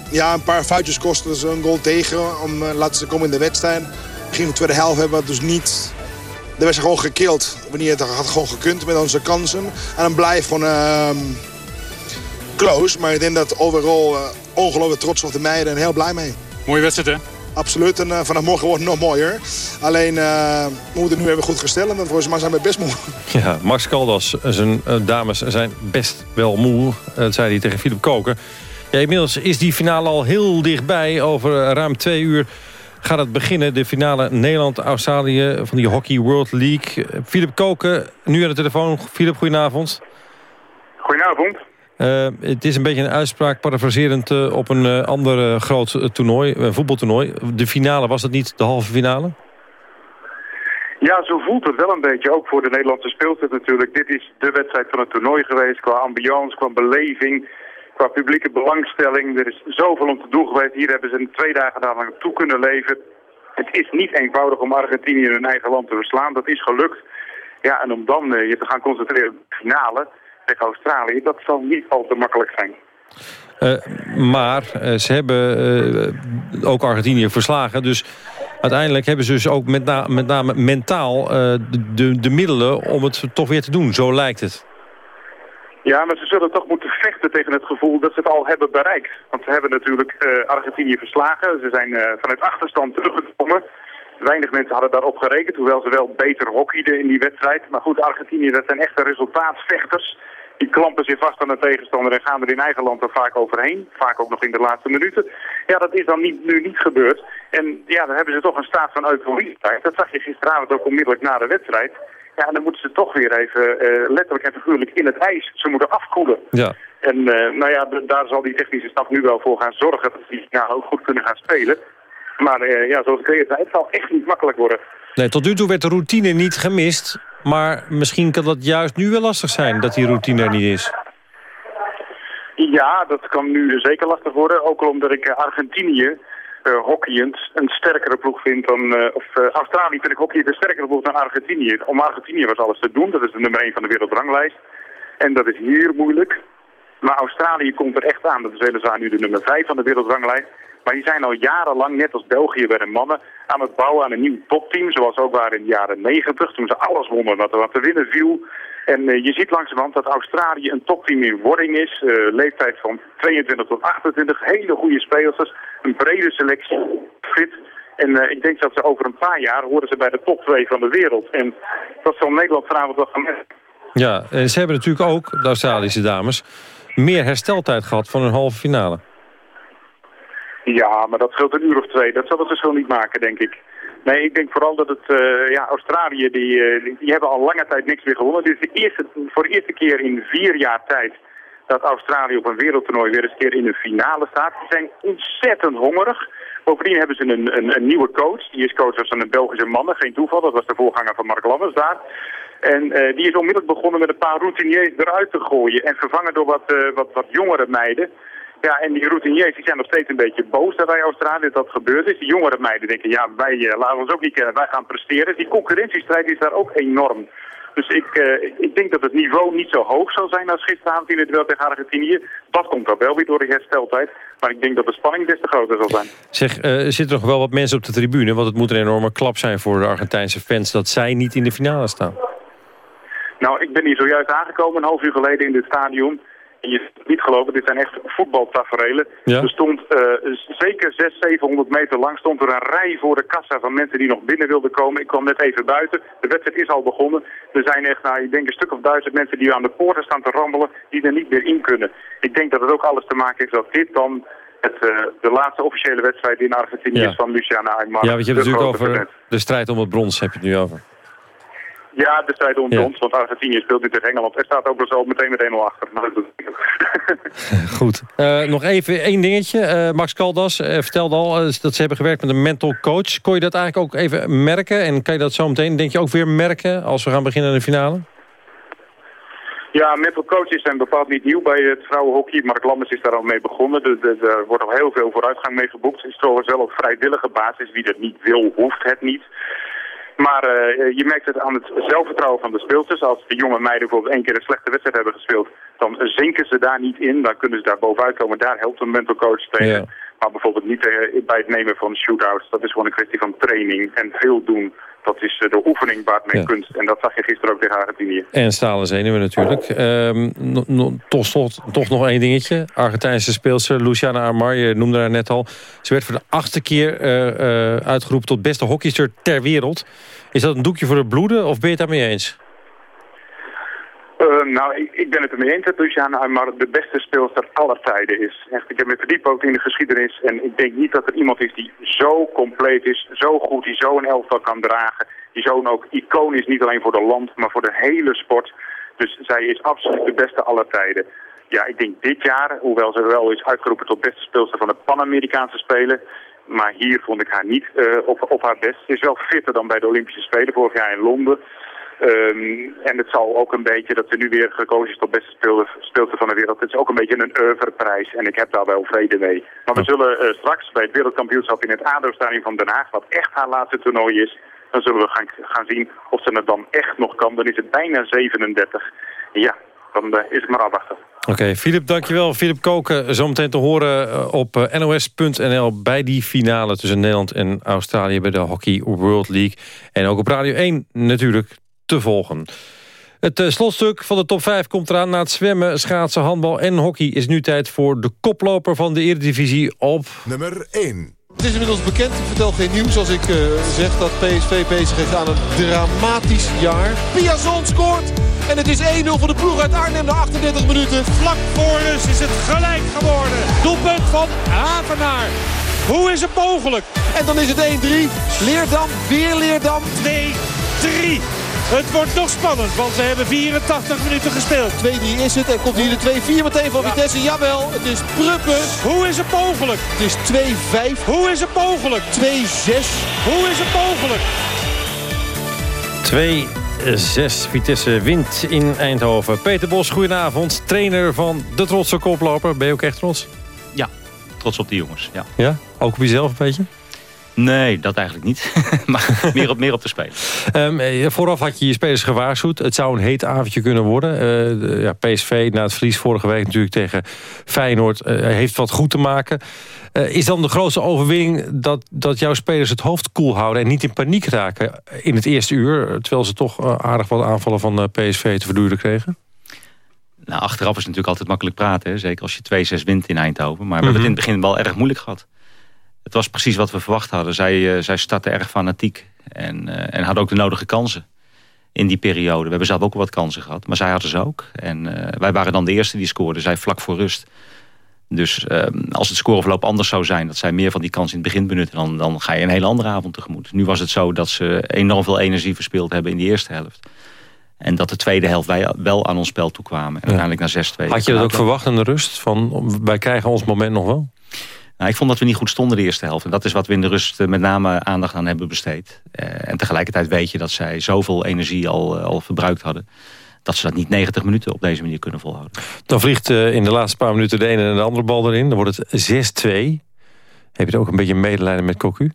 ja, een paar foutjes kosten ze een goal tegen om laten ze komen in de wedstrijd. Begin van de tweede helft hebben we dus niet de wedstrijd gewoon gekild. Wanneer het had gewoon gekund met onze kansen. En dan blijft gewoon uh, close. Maar ik denk dat overal uh, ongelooflijk trots op de meiden en heel blij mee. Mooie wedstrijd hè? Absoluut. En uh, vanaf morgen wordt het nog mooier. Alleen uh, we moeten nu even goed gesteld. En volgens mij zijn we best moe. Ja, Max Caldas, zijn dames zijn best wel moe. Dat zei hij tegen Philip Koken. Ja, inmiddels is die finale al heel dichtbij. Over ruim twee uur gaat het beginnen. De finale Nederland-Australië van die Hockey World League. Philip Koken, nu aan de telefoon. Philip, goedenavond. Goedenavond. Uh, het is een beetje een uitspraak parafraserend uh, op een uh, ander groot toernooi, een voetbaltoernooi. De finale, was dat niet de halve finale? Ja, zo voelt het wel een beetje. Ook voor de Nederlandse speelsters natuurlijk. Dit is de wedstrijd van het toernooi geweest. Qua ambiance, qua beleving publieke belangstelling. Er is zoveel om te doen geweest. Hier hebben ze twee dagen lang toe kunnen leven. Het is niet eenvoudig om Argentinië in hun eigen land te verslaan. Dat is gelukt. Ja, en om dan uh, je te gaan concentreren op de finale tegen Australië, dat zal niet al te makkelijk zijn. Uh, maar uh, ze hebben ook Argentinië verslagen. Dus uiteindelijk hebben ze dus ook met, met name mentaal de, de middelen om het toch weer te doen. Zo lijkt het. Ja, maar ze zullen toch moeten vechten tegen het gevoel dat ze het al hebben bereikt. Want ze hebben natuurlijk uh, Argentinië verslagen. Ze zijn uh, vanuit achterstand teruggekomen. Weinig mensen hadden daarop gerekend, hoewel ze wel beter hockeyden in die wedstrijd. Maar goed, Argentinië, dat zijn echte resultaatvechters. Die klampen zich vast aan de tegenstander en gaan er in eigen land er vaak overheen. Vaak ook nog in de laatste minuten. Ja, dat is dan niet, nu niet gebeurd. En ja, dan hebben ze toch een staat van euforie. Dat zag je gisteravond ook onmiddellijk na de wedstrijd. Ja, dan moeten ze toch weer even uh, letterlijk en figuurlijk in het ijs. Ze moeten afkoelen. Ja. En uh, nou ja, daar zal die technische staf nu wel voor gaan zorgen dat die nou, ook goed kunnen gaan spelen. Maar uh, ja, zoals ik eerder zei, het zal echt niet makkelijk worden. Nee, tot nu toe werd de routine niet gemist. Maar misschien kan dat juist nu wel lastig zijn dat die routine er niet is. Ja, dat kan nu zeker lastig worden. Ook omdat ik Argentinië hockeyend een sterkere ploeg vind dan... Uh, of uh, Australië vind ik hockeyend een sterkere ploeg dan Argentinië. Om Argentinië was alles te doen. Dat is de nummer 1 van de wereldranglijst. En dat is hier moeilijk. Maar Australië komt er echt aan. Dat is weliswaar nu de nummer 5 van de wereldranglijst. Maar die zijn al jarenlang, net als België bij de mannen, aan het bouwen aan een nieuw topteam. Zoals ook waren in de jaren 90, toen ze alles wonnen wat er wat te winnen viel. En uh, je ziet langzamerhand dat Australië een topteam in wording is. Uh, leeftijd van 22 tot 28. Hele goede spelers. Een brede selectie. Fit. En uh, ik denk dat ze over een paar jaar horen ze bij de top 2 van de wereld. En dat zal Nederland vanavond wel gaan merken. Ja, en ze hebben natuurlijk ook, de Australische dames, meer hersteltijd gehad van hun halve finale. Ja, maar dat scheelt een uur of twee. Dat zal het verschil niet maken, denk ik. Nee, ik denk vooral dat het, uh, ja, Australië, die, uh, die, die, hebben al lange tijd niks meer gewonnen. Dit is de eerste, voor de eerste keer in vier jaar tijd dat Australië op een wereldtoernooi weer eens een keer in de finale staat. Die zijn ontzettend hongerig. Bovendien hebben ze een, een, een nieuwe coach. Die is coach van een Belgische mannen, geen toeval. Dat was de voorganger van Mark Lammers daar. En uh, die is onmiddellijk begonnen met een paar routiniers eruit te gooien. En vervangen door wat, wat, wat jongere meiden. Ja, en die routiniers die zijn nog steeds een beetje boos dat bij Australië dat gebeurd is. Die jongere meiden denken, ja, wij uh, laten ons ook niet kennen, wij gaan presteren. Die concurrentiestrijd is daar ook enorm. Dus ik, uh, ik denk dat het niveau niet zo hoog zal zijn als gisteravond in het duel tegen Argentinië. Dat komt dan wel weer door de hersteltijd. Maar ik denk dat de spanning des te groter zal zijn. Zeg, uh, er zitten nog wel wat mensen op de tribune. Want het moet een enorme klap zijn voor de Argentijnse fans dat zij niet in de finale staan. Nou, ik ben hier zojuist aangekomen, een half uur geleden in dit stadion. En je niet geloven, dit zijn echt voetbaltaferelen. Ja? Er stond uh, zeker 600, 700 meter lang stond er een rij voor de kassa van mensen die nog binnen wilden komen. Ik kwam net even buiten. De wedstrijd is al begonnen. Er zijn echt, nou, ik denk een stuk of duizend mensen die aan de poorten staan te rammelen, die er niet meer in kunnen. Ik denk dat het ook alles te maken heeft dat dit dan het, uh, de laatste officiële wedstrijd in Argentinië ja. is van Luciana Aymar. Ja, want je hebt het natuurlijk over de strijd om het brons, heb je het nu over. Ja, de strijd om ja. ons, want Argentinië speelt nu tegen Engeland. Er staat ook nog zo meteen met 1-0 achter. Goed. Uh, nog even één dingetje. Uh, Max Caldas uh, vertelde al dat ze hebben gewerkt met een mental coach. Kon je dat eigenlijk ook even merken? En kan je dat zo meteen, denk je, ook weer merken als we gaan beginnen aan de finale? Ja, mental coaches zijn bepaald niet nieuw bij het vrouwenhockey. Mark Lammers is daar al mee begonnen. Er wordt al heel veel vooruitgang mee geboekt. Het is trouwens wel op vrijwillige basis. Wie dat niet wil, hoeft het niet. Maar uh, je merkt het aan het zelfvertrouwen van de speelsters. Als de jonge meiden bijvoorbeeld één keer een slechte wedstrijd hebben gespeeld, dan zinken ze daar niet in. Dan kunnen ze daar bovenuit komen. Daar helpt een mental coach tegen. Ja. Maar bijvoorbeeld niet uh, bij het nemen van shootouts. Dat is gewoon een kwestie van training en veel doen. Dat is uh, de oefening baart met ja. kunst. En dat zag je gisteren ook tegen Argentinië. En stalen zenuwen natuurlijk. Um, no, no, toch, toch, toch nog één dingetje. Argentijnse speelster Luciana Amar, je noemde haar net al. Ze werd voor de achtste keer uh, uh, uitgeroepen tot beste hockeyster ter wereld. Is dat een doekje voor het bloeden of ben je het daarmee eens? Uh, nou, ik, ik, ben het ermee eens dat Luciana Aymar de beste speelster aller tijden is. Echt, ik heb me verdiept ook in de geschiedenis en ik denk niet dat er iemand is die zo compleet is, zo goed, die zo een elftal kan dragen. Die zo'n ook icoon is, niet alleen voor de land, maar voor de hele sport. Dus zij is absoluut de beste aller tijden. Ja, ik denk dit jaar, hoewel ze wel is uitgeroepen tot beste speelster van de Pan-Amerikaanse Spelen, maar hier vond ik haar niet uh, op, op haar best. Ze is wel fitter dan bij de Olympische Spelen vorig jaar in Londen. Um, en het zal ook een beetje dat ze nu weer gekozen is tot beste speelster van de wereld. Het is ook een beetje een oeuvreprijs en ik heb daar wel vrede mee. Maar we zullen uh, straks bij het wereldkampioenschap in het ADO-stadion van Den Haag, wat echt haar laatste toernooi is, dan zullen we gaan, gaan zien of ze het dan echt nog kan. Dan is het bijna 37. Ja, dan uh, is het maar afwachten. Oké, Filip, dankjewel. Filip Koken, zometeen te horen eh, op eh, nos.nl... bij die finale tussen Nederland en Australië... bij de Hockey World League. En ook op Radio 1 natuurlijk te volgen. Het uh, slotstuk van de top 5 komt eraan. Na het zwemmen, schaatsen, handbal en hockey... is nu tijd voor de koploper van de Eredivisie op... Nummer 1. Het is inmiddels bekend, ik vertel geen nieuws als ik uh, zeg dat PSV bezig is aan een dramatisch jaar. Piazon scoort en het is 1-0 voor de ploeg uit Arnhem na 38 minuten. Vlak voor rust is het gelijk geworden. Doelpunt van Havenaar. Hoe is het mogelijk? En dan is het 1-3. Leerdam, weer Leerdam. 2-3. Het wordt nog spannend, want we hebben 84 minuten gespeeld. 2-3 is het en komt hier de 2-4 meteen van Vitesse. Jawel, het is Pruppen. Hoe is het mogelijk? Het is 2-5. Hoe is het mogelijk? 2-6. Hoe is het mogelijk? 2-6 Vitesse wint in Eindhoven. Peter Bos, goedenavond. Trainer van de trotse koploper. Ben je ook echt trots? Ja, trots op die jongens. Ja, ja? ook op jezelf een beetje? Nee, dat eigenlijk niet. maar meer op, meer op te spelen. Um, vooraf had je je spelers gewaarschuwd. Het zou een heet avondje kunnen worden. Uh, de, ja, PSV na het verlies vorige week natuurlijk tegen Feyenoord... Uh, heeft wat goed te maken. Uh, is dan de grootste overwinning dat, dat jouw spelers het hoofd koel houden... en niet in paniek raken in het eerste uur... terwijl ze toch aardig wat aanvallen van PSV te verduren kregen? Nou, achteraf is natuurlijk altijd makkelijk praten. Hè? Zeker als je 2-6 wint in Eindhoven. Maar we mm -hmm. hebben het in het begin wel erg moeilijk gehad. Het was precies wat we verwacht hadden. Zij, uh, zij startten erg fanatiek en, uh, en hadden ook de nodige kansen in die periode. We hebben zelf ook wat kansen gehad, maar zij hadden ze ook. En uh, wij waren dan de eerste die scoorden, zij vlak voor rust. Dus als het scoreverloop anders zou zijn... dat zij meer van die kansen in het begin benutten... Dan, dan ga je een hele andere avond tegemoet. Nu was het zo dat ze enorm veel energie verspeeld hebben in die eerste helft. En dat de tweede helft wij wel aan ons spel toekwamen. En uiteindelijk naar 6-2. Had je dat ook verwacht in de rust? Van, wij krijgen ons moment nog wel? Nou, ik vond dat we niet goed stonden de eerste helft. En dat is wat we in de rust met name aandacht aan hebben besteed. Uh, en tegelijkertijd weet je dat zij zoveel energie al, uh, al verbruikt hadden... dat ze dat niet 90 minuten op deze manier kunnen volhouden. Dan vliegt in de laatste paar minuten de ene en de andere bal erin. Dan wordt het 6-2. Heb je ook een beetje medelijden met Cocu?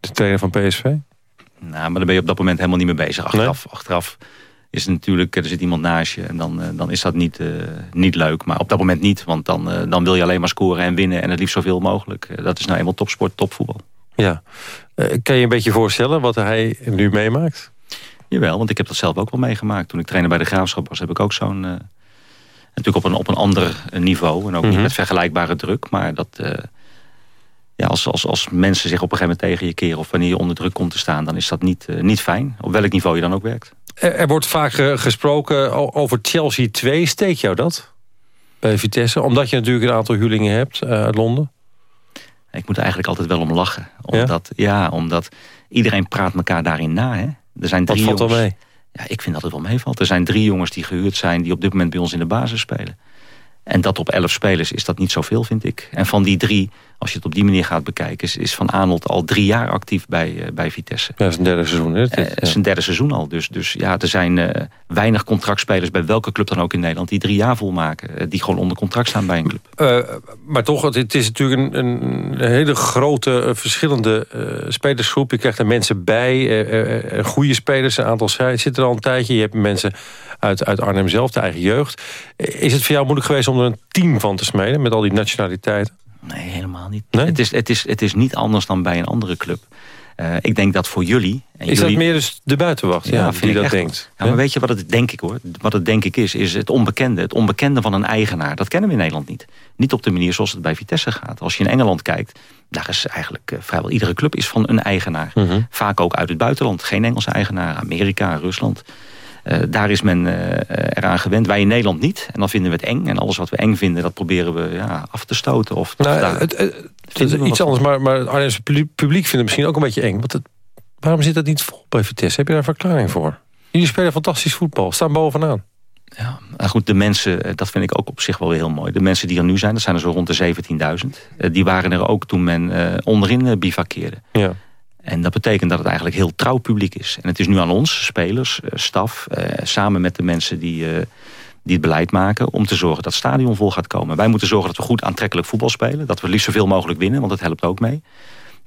De trainer van PSV? Nou, maar daar ben je op dat moment helemaal niet mee bezig. Achteraf, nee? achteraf is het natuurlijk, er zit iemand naast je en dan, dan is dat niet, uh, niet leuk. Maar op dat moment niet, want dan, uh, dan wil je alleen maar scoren en winnen en het liefst zoveel mogelijk. Dat is nou eenmaal topsport, topvoetbal. Ja. kan je een beetje voorstellen wat hij nu meemaakt? Jawel, want ik heb dat zelf ook wel meegemaakt. Toen ik trainer bij de Graafschap was, heb ik ook zo'n... natuurlijk op een, op een ander niveau en ook mm -hmm. niet met vergelijkbare druk. Maar dat, ja, als, als, als mensen zich op een gegeven moment tegen je keren... of wanneer je onder druk komt te staan, dan is dat niet, niet fijn. Op welk niveau je dan ook werkt. Er, wordt vaak gesproken over Chelsea 2. Steek jou dat bij Vitesse? Omdat je natuurlijk een aantal huurlingen hebt uh, uit Londen. Ik moet er eigenlijk altijd wel om lachen. Omdat, ja? ja omdat iedereen praat elkaar daarin na. Hè? Er zijn drie Wat valt jongens, er mee? Ja, ik vind dat het wel meevalt. Er zijn drie jongens die gehuurd zijn... die op dit moment bij ons in de basis spelen. En dat op elf spelers is dat niet zoveel, vind ik. En van die drie, als je het op die manier gaat bekijken... is, is Van Aanholt al drie jaar actief bij, uh, bij Vitesse. Ja, zijn derde seizoen. Hè? Het is een derde seizoen al. Dus, dus ja, er zijn uh, weinig contractspelers bij welke club dan ook in Nederland... die drie jaar volmaken. Die gewoon onder contract staan bij een club. maar toch, het, het is natuurlijk een, een hele grote, verschillende spelersgroep. Je krijgt er mensen bij, goede spelers. Een aantal zitten er al een tijdje. Je hebt mensen uit, uit Arnhem zelf, de eigen jeugd. Is het voor jou moeilijk geweest om er een team van te smeden... met al die nationaliteiten? Nee, helemaal niet. Nee? Het, is, het, is, het is niet anders dan bij een andere club. Uh, ik denk dat voor jullie... En is jullie... dat meer dus de buitenwacht ja, ja, die dat echt, denkt? Ja, maar weet je wat het denk ik hoor? Wat het denk ik is, is het onbekende. Het onbekende van een eigenaar. Dat kennen we in Nederland niet. Niet op de manier zoals het bij Vitesse gaat. Als je in Engeland kijkt, daar is eigenlijk uh, vrijwel iedere club is van een eigenaar. Mhm. Mm -hmm. Vaak ook uit het buitenland. Geen Engelse eigenaar. Amerika, Rusland. Uh, daar is men uh, eraan gewend. Wij in Nederland niet. En dan vinden we het eng. En alles wat we eng vinden, dat proberen we ja, af te stoten. Of, nou, daar, het, het, het is iets anders, maar, maar het Arnhemse publiek vindt het misschien ook een beetje eng. Want het, waarom zit dat niet vol bij Vitesse? Heb je daar een verklaring voor? Jullie spelen fantastisch voetbal. Staan bovenaan. Ja, maar goed, de mensen, dat vind ik ook op zich wel heel mooi. De mensen die er nu zijn, dat zijn er zo rond de 17.000. Die waren er ook toen men onderin bivakkeerde. Ja. En dat betekent dat het eigenlijk heel trouw publiek is. En het is nu aan ons, spelers, staf, eh, samen met de mensen die, uh, die het beleid maken... om te zorgen dat het stadion vol gaat komen. Wij moeten zorgen dat we goed aantrekkelijk voetbal spelen. Dat we liefst zoveel mogelijk winnen, want dat helpt ook mee.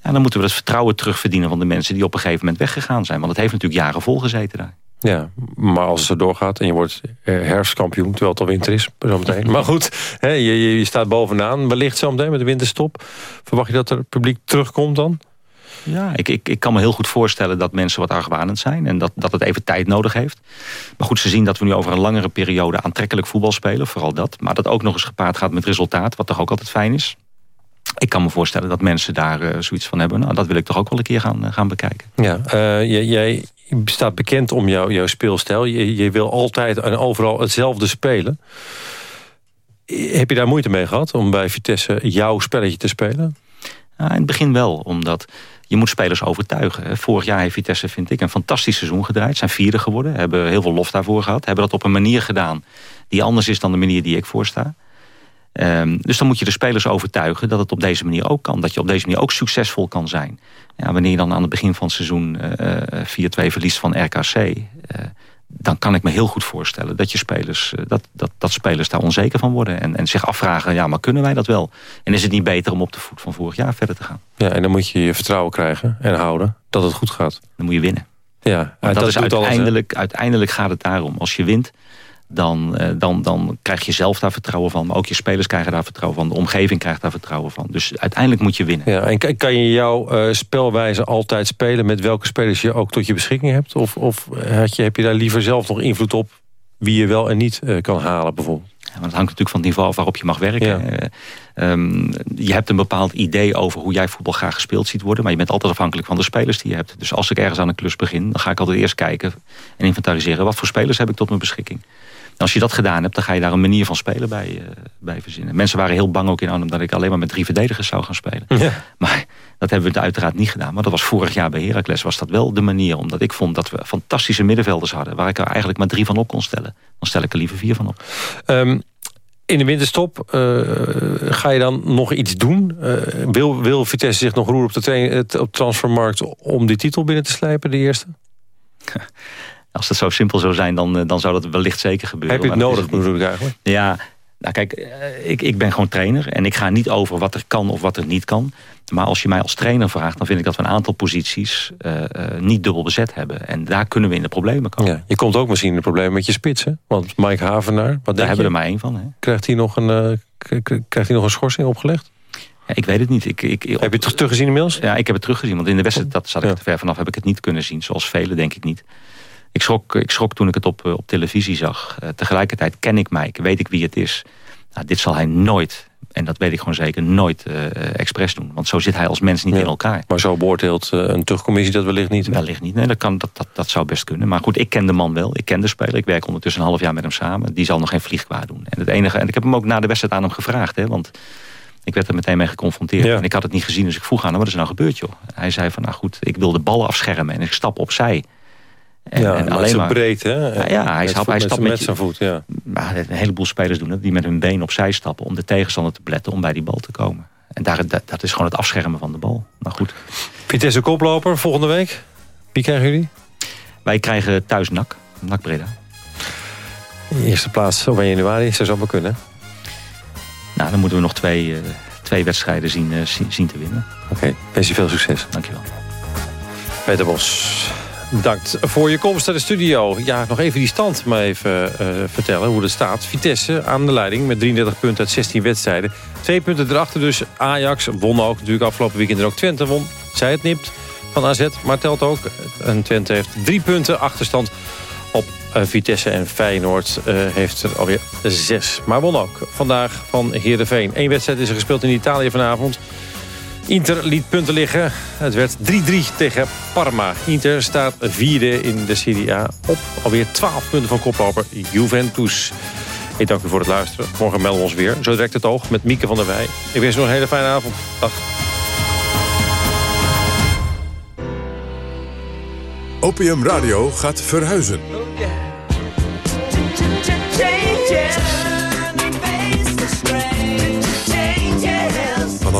En dan moeten we het vertrouwen terugverdienen van de mensen... die op een gegeven moment weggegaan zijn. Want het heeft natuurlijk jaren volgezeten daar. Ja, maar als het zo doorgaat en je wordt eh, herfstkampioen... terwijl het al winter is, zometeen. maar goed, je, je staat bovenaan. Wellicht zometeen met de winterstop. Verwacht je dat er publiek terugkomt dan? Ja, ik, ik, ik kan me heel goed voorstellen dat mensen wat argwanend zijn... en dat, dat het even tijd nodig heeft. Maar goed, ze zien dat we nu over een langere periode aantrekkelijk voetbal spelen. Vooral dat. Maar dat ook nog eens gepaard gaat met resultaat, wat toch ook altijd fijn is. Ik kan me voorstellen dat mensen daar uh, zoiets van hebben. Nou, dat wil ik toch ook wel een keer gaan, uh, gaan bekijken. Ja, uh, jij staat bekend om jou, jouw speelstijl. Je, je wil altijd en overal hetzelfde spelen. Heb je daar moeite mee gehad om bij Vitesse jouw spelletje te spelen? Ja, in het begin wel, omdat je moet spelers overtuigen. Vorig jaar heeft Vitesse, vind ik, een fantastisch seizoen gedraaid. Zijn vierde geworden, hebben heel veel lof daarvoor gehad. Hebben dat op een manier gedaan die anders is dan de manier die ik voorsta. Um, dus dan moet je de spelers overtuigen dat het op deze manier ook kan. Dat je op deze manier ook succesvol kan zijn. Ja, wanneer je dan aan het begin van het seizoen uh, 4-2 verliest van RKC... Uh, dan kan ik me heel goed voorstellen dat, je spelers, uh, dat, dat, dat spelers daar onzeker van worden. En, en zich afvragen, ja, maar kunnen wij dat wel? En is het niet beter om op de voet van vorig jaar verder te gaan? Ja, en dan moet je je vertrouwen krijgen en houden dat het goed gaat. Dan moet je winnen. Ja, dat, dat is uiteindelijk, uiteindelijk gaat het daarom. Als je wint, dan, uh, dan, dan krijg je zelf daar vertrouwen van. Maar ook je spelers krijgen daar vertrouwen van. De omgeving krijgt daar vertrouwen van. Dus uiteindelijk moet je winnen. Ja, en kan je jouw uh, spelwijze altijd spelen... met welke spelers je ook tot je beschikking hebt? Of, of had je, heb je daar liever zelf nog invloed op... wie je wel en niet uh, kan halen bijvoorbeeld? Ja, maar dat hangt natuurlijk van het niveau af waarop je mag werken. Ja. Um, je hebt een bepaald idee over hoe jij voetbal graag gespeeld ziet worden... maar je bent altijd afhankelijk van de spelers die je hebt. Dus als ik ergens aan een klus begin... dan ga ik altijd eerst kijken en inventariseren... wat voor spelers heb ik tot mijn beschikking als je dat gedaan hebt, dan ga je daar een manier van spelen bij, uh, bij verzinnen. Mensen waren heel bang ook in Arnhem dat ik alleen maar met drie verdedigers zou gaan spelen. Ja. Maar dat hebben we uiteraard niet gedaan. Maar dat was vorig jaar bij Heracles was dat wel de manier. Omdat ik vond dat we fantastische middenvelders hadden. Waar ik er eigenlijk maar drie van op kon stellen. Dan stel ik er liever vier van op. Um, in de winterstop uh, ga je dan nog iets doen? Uh, wil, wil Vitesse zich nog roeren op de, op de transfermarkt... om die titel binnen te slijpen, de eerste? Als het zo simpel zou zijn, dan, eh, dan zou dat wellicht zeker gebeuren. Heb je het nodig, bedoel ik eigenlijk? Ja, nou kijk, eh, ik, ik ben gewoon trainer. En ik ga niet over wat er kan of wat er niet kan. Maar als je mij als trainer vraagt, dan vind ik dat we een aantal posities uh, uh, niet dubbel bezet hebben. En daar kunnen we in de problemen komen. Ja, je komt ook misschien in de problemen met je spitsen. Want Mike Havenaar, wat daar hebben we er maar één van. Hè? Krijgt hij nog een, uh, krijgt hij nog een schorsing opgelegd? Ja, ik weet het niet. Ik, ik, heb je het teruggezien inmiddels? Ja, ik heb het teruggezien. Want in de wedstrijd, dat zat ik ja. te ver vanaf, heb ik het niet kunnen zien. Zoals velen, denk ik niet. Ik schrok, ik schrok toen ik het op, op televisie zag. Uh, tegelijkertijd ken ik Mike, weet ik wie het is. Nou, dit zal hij nooit, en dat weet ik gewoon zeker, nooit uh, expres doen. Want zo zit hij als mens niet ja, in elkaar. Maar zo beoordeelt uh, een terugcommissie dat wellicht niet? Wellicht niet, nee, dat, kan, dat, dat, dat zou best kunnen. Maar goed, ik ken de man wel, ik ken de speler. Ik werk ondertussen een half jaar met hem samen. Die zal nog geen vlieg kwaad doen. En, het enige, en ik heb hem ook na de wedstrijd aan hem gevraagd. Hè, want ik werd er meteen mee geconfronteerd. Ja. En ik had het niet gezien, dus ik vroeg aan hem, wat is er nou gebeurd joh? Hij zei van, nou goed, ik wil de ballen afschermen en ik stap opzij. En, ja, en alleen maar breed, hè? Ja, ja hij, stap, hij stapt met, met zijn voet, ja. Maar een heleboel spelers doen het, die met hun been opzij stappen... om de tegenstander te beletten om bij die bal te komen. En daar, dat, dat is gewoon het afschermen van de bal. Nou goed. Vitesse koploper, volgende week. Wie krijgen jullie? Wij krijgen thuis NAC, NAC Breda. Eerste plaats op 1 januari, zou zo maar kunnen. Nou, dan moeten we nog twee, uh, twee wedstrijden zien, uh, zien te winnen. Oké, okay. wens je veel succes. Dankjewel. Peter Bos, Bedankt voor je komst naar de studio. Ja, nog even die stand maar even uh, vertellen hoe het staat. Vitesse aan de leiding met 33 punten uit 16 wedstrijden. Twee punten erachter dus. Ajax won ook. Natuurlijk afgelopen weekend er ook Twente won. Zij het nipt van AZ, maar telt ook. En Twente heeft drie punten achterstand op uh, Vitesse. En Feyenoord uh, heeft er alweer zes. Maar won ook vandaag van Heerenveen. Eén wedstrijd is er gespeeld in Italië vanavond. Inter liet punten liggen. Het werd 3-3 tegen Parma. Inter staat vierde in de Serie A op alweer 12 punten van koploper Juventus. Ik dank u voor het luisteren. Morgen melden we ons weer. Zo direct het oog met Mieke van der Wij. Ik wens u nog een hele fijne avond. Dag. Opium Radio gaat verhuizen.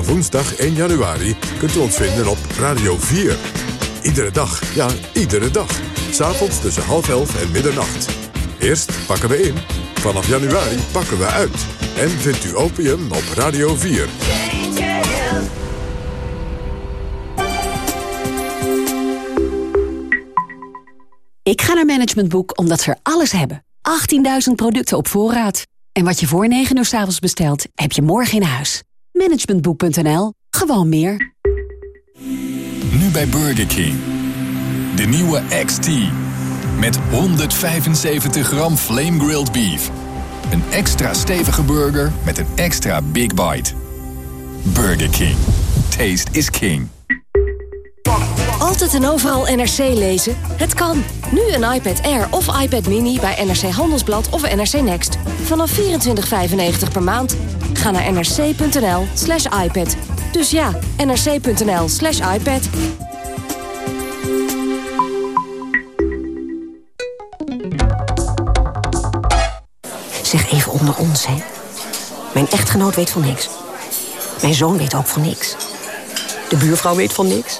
Vanaf woensdag 1 januari kunt u ons vinden op Radio 4. Iedere dag, ja, iedere dag. S'avonds tussen half elf en middernacht. Eerst pakken we in, vanaf januari pakken we uit. En vindt u opium op Radio 4. Ik ga naar Management Boek omdat ze er alles hebben. 18.000 producten op voorraad. En wat je voor 9 uur s avonds bestelt, heb je morgen in huis. Managementboek.nl. Gewoon meer. Nu bij Burger King. De nieuwe XT. Met 175 gram flame grilled beef. Een extra stevige burger met een extra big bite. Burger King. Taste is king. Altijd en overal NRC lezen? Het kan. Nu een iPad Air of iPad Mini bij NRC Handelsblad of NRC Next. Vanaf 24,95 per maand. Ga naar nrc.nl slash iPad. Dus ja, nrc.nl slash iPad. Zeg even onder ons, hè. Mijn echtgenoot weet van niks. Mijn zoon weet ook van niks. De buurvrouw weet van niks.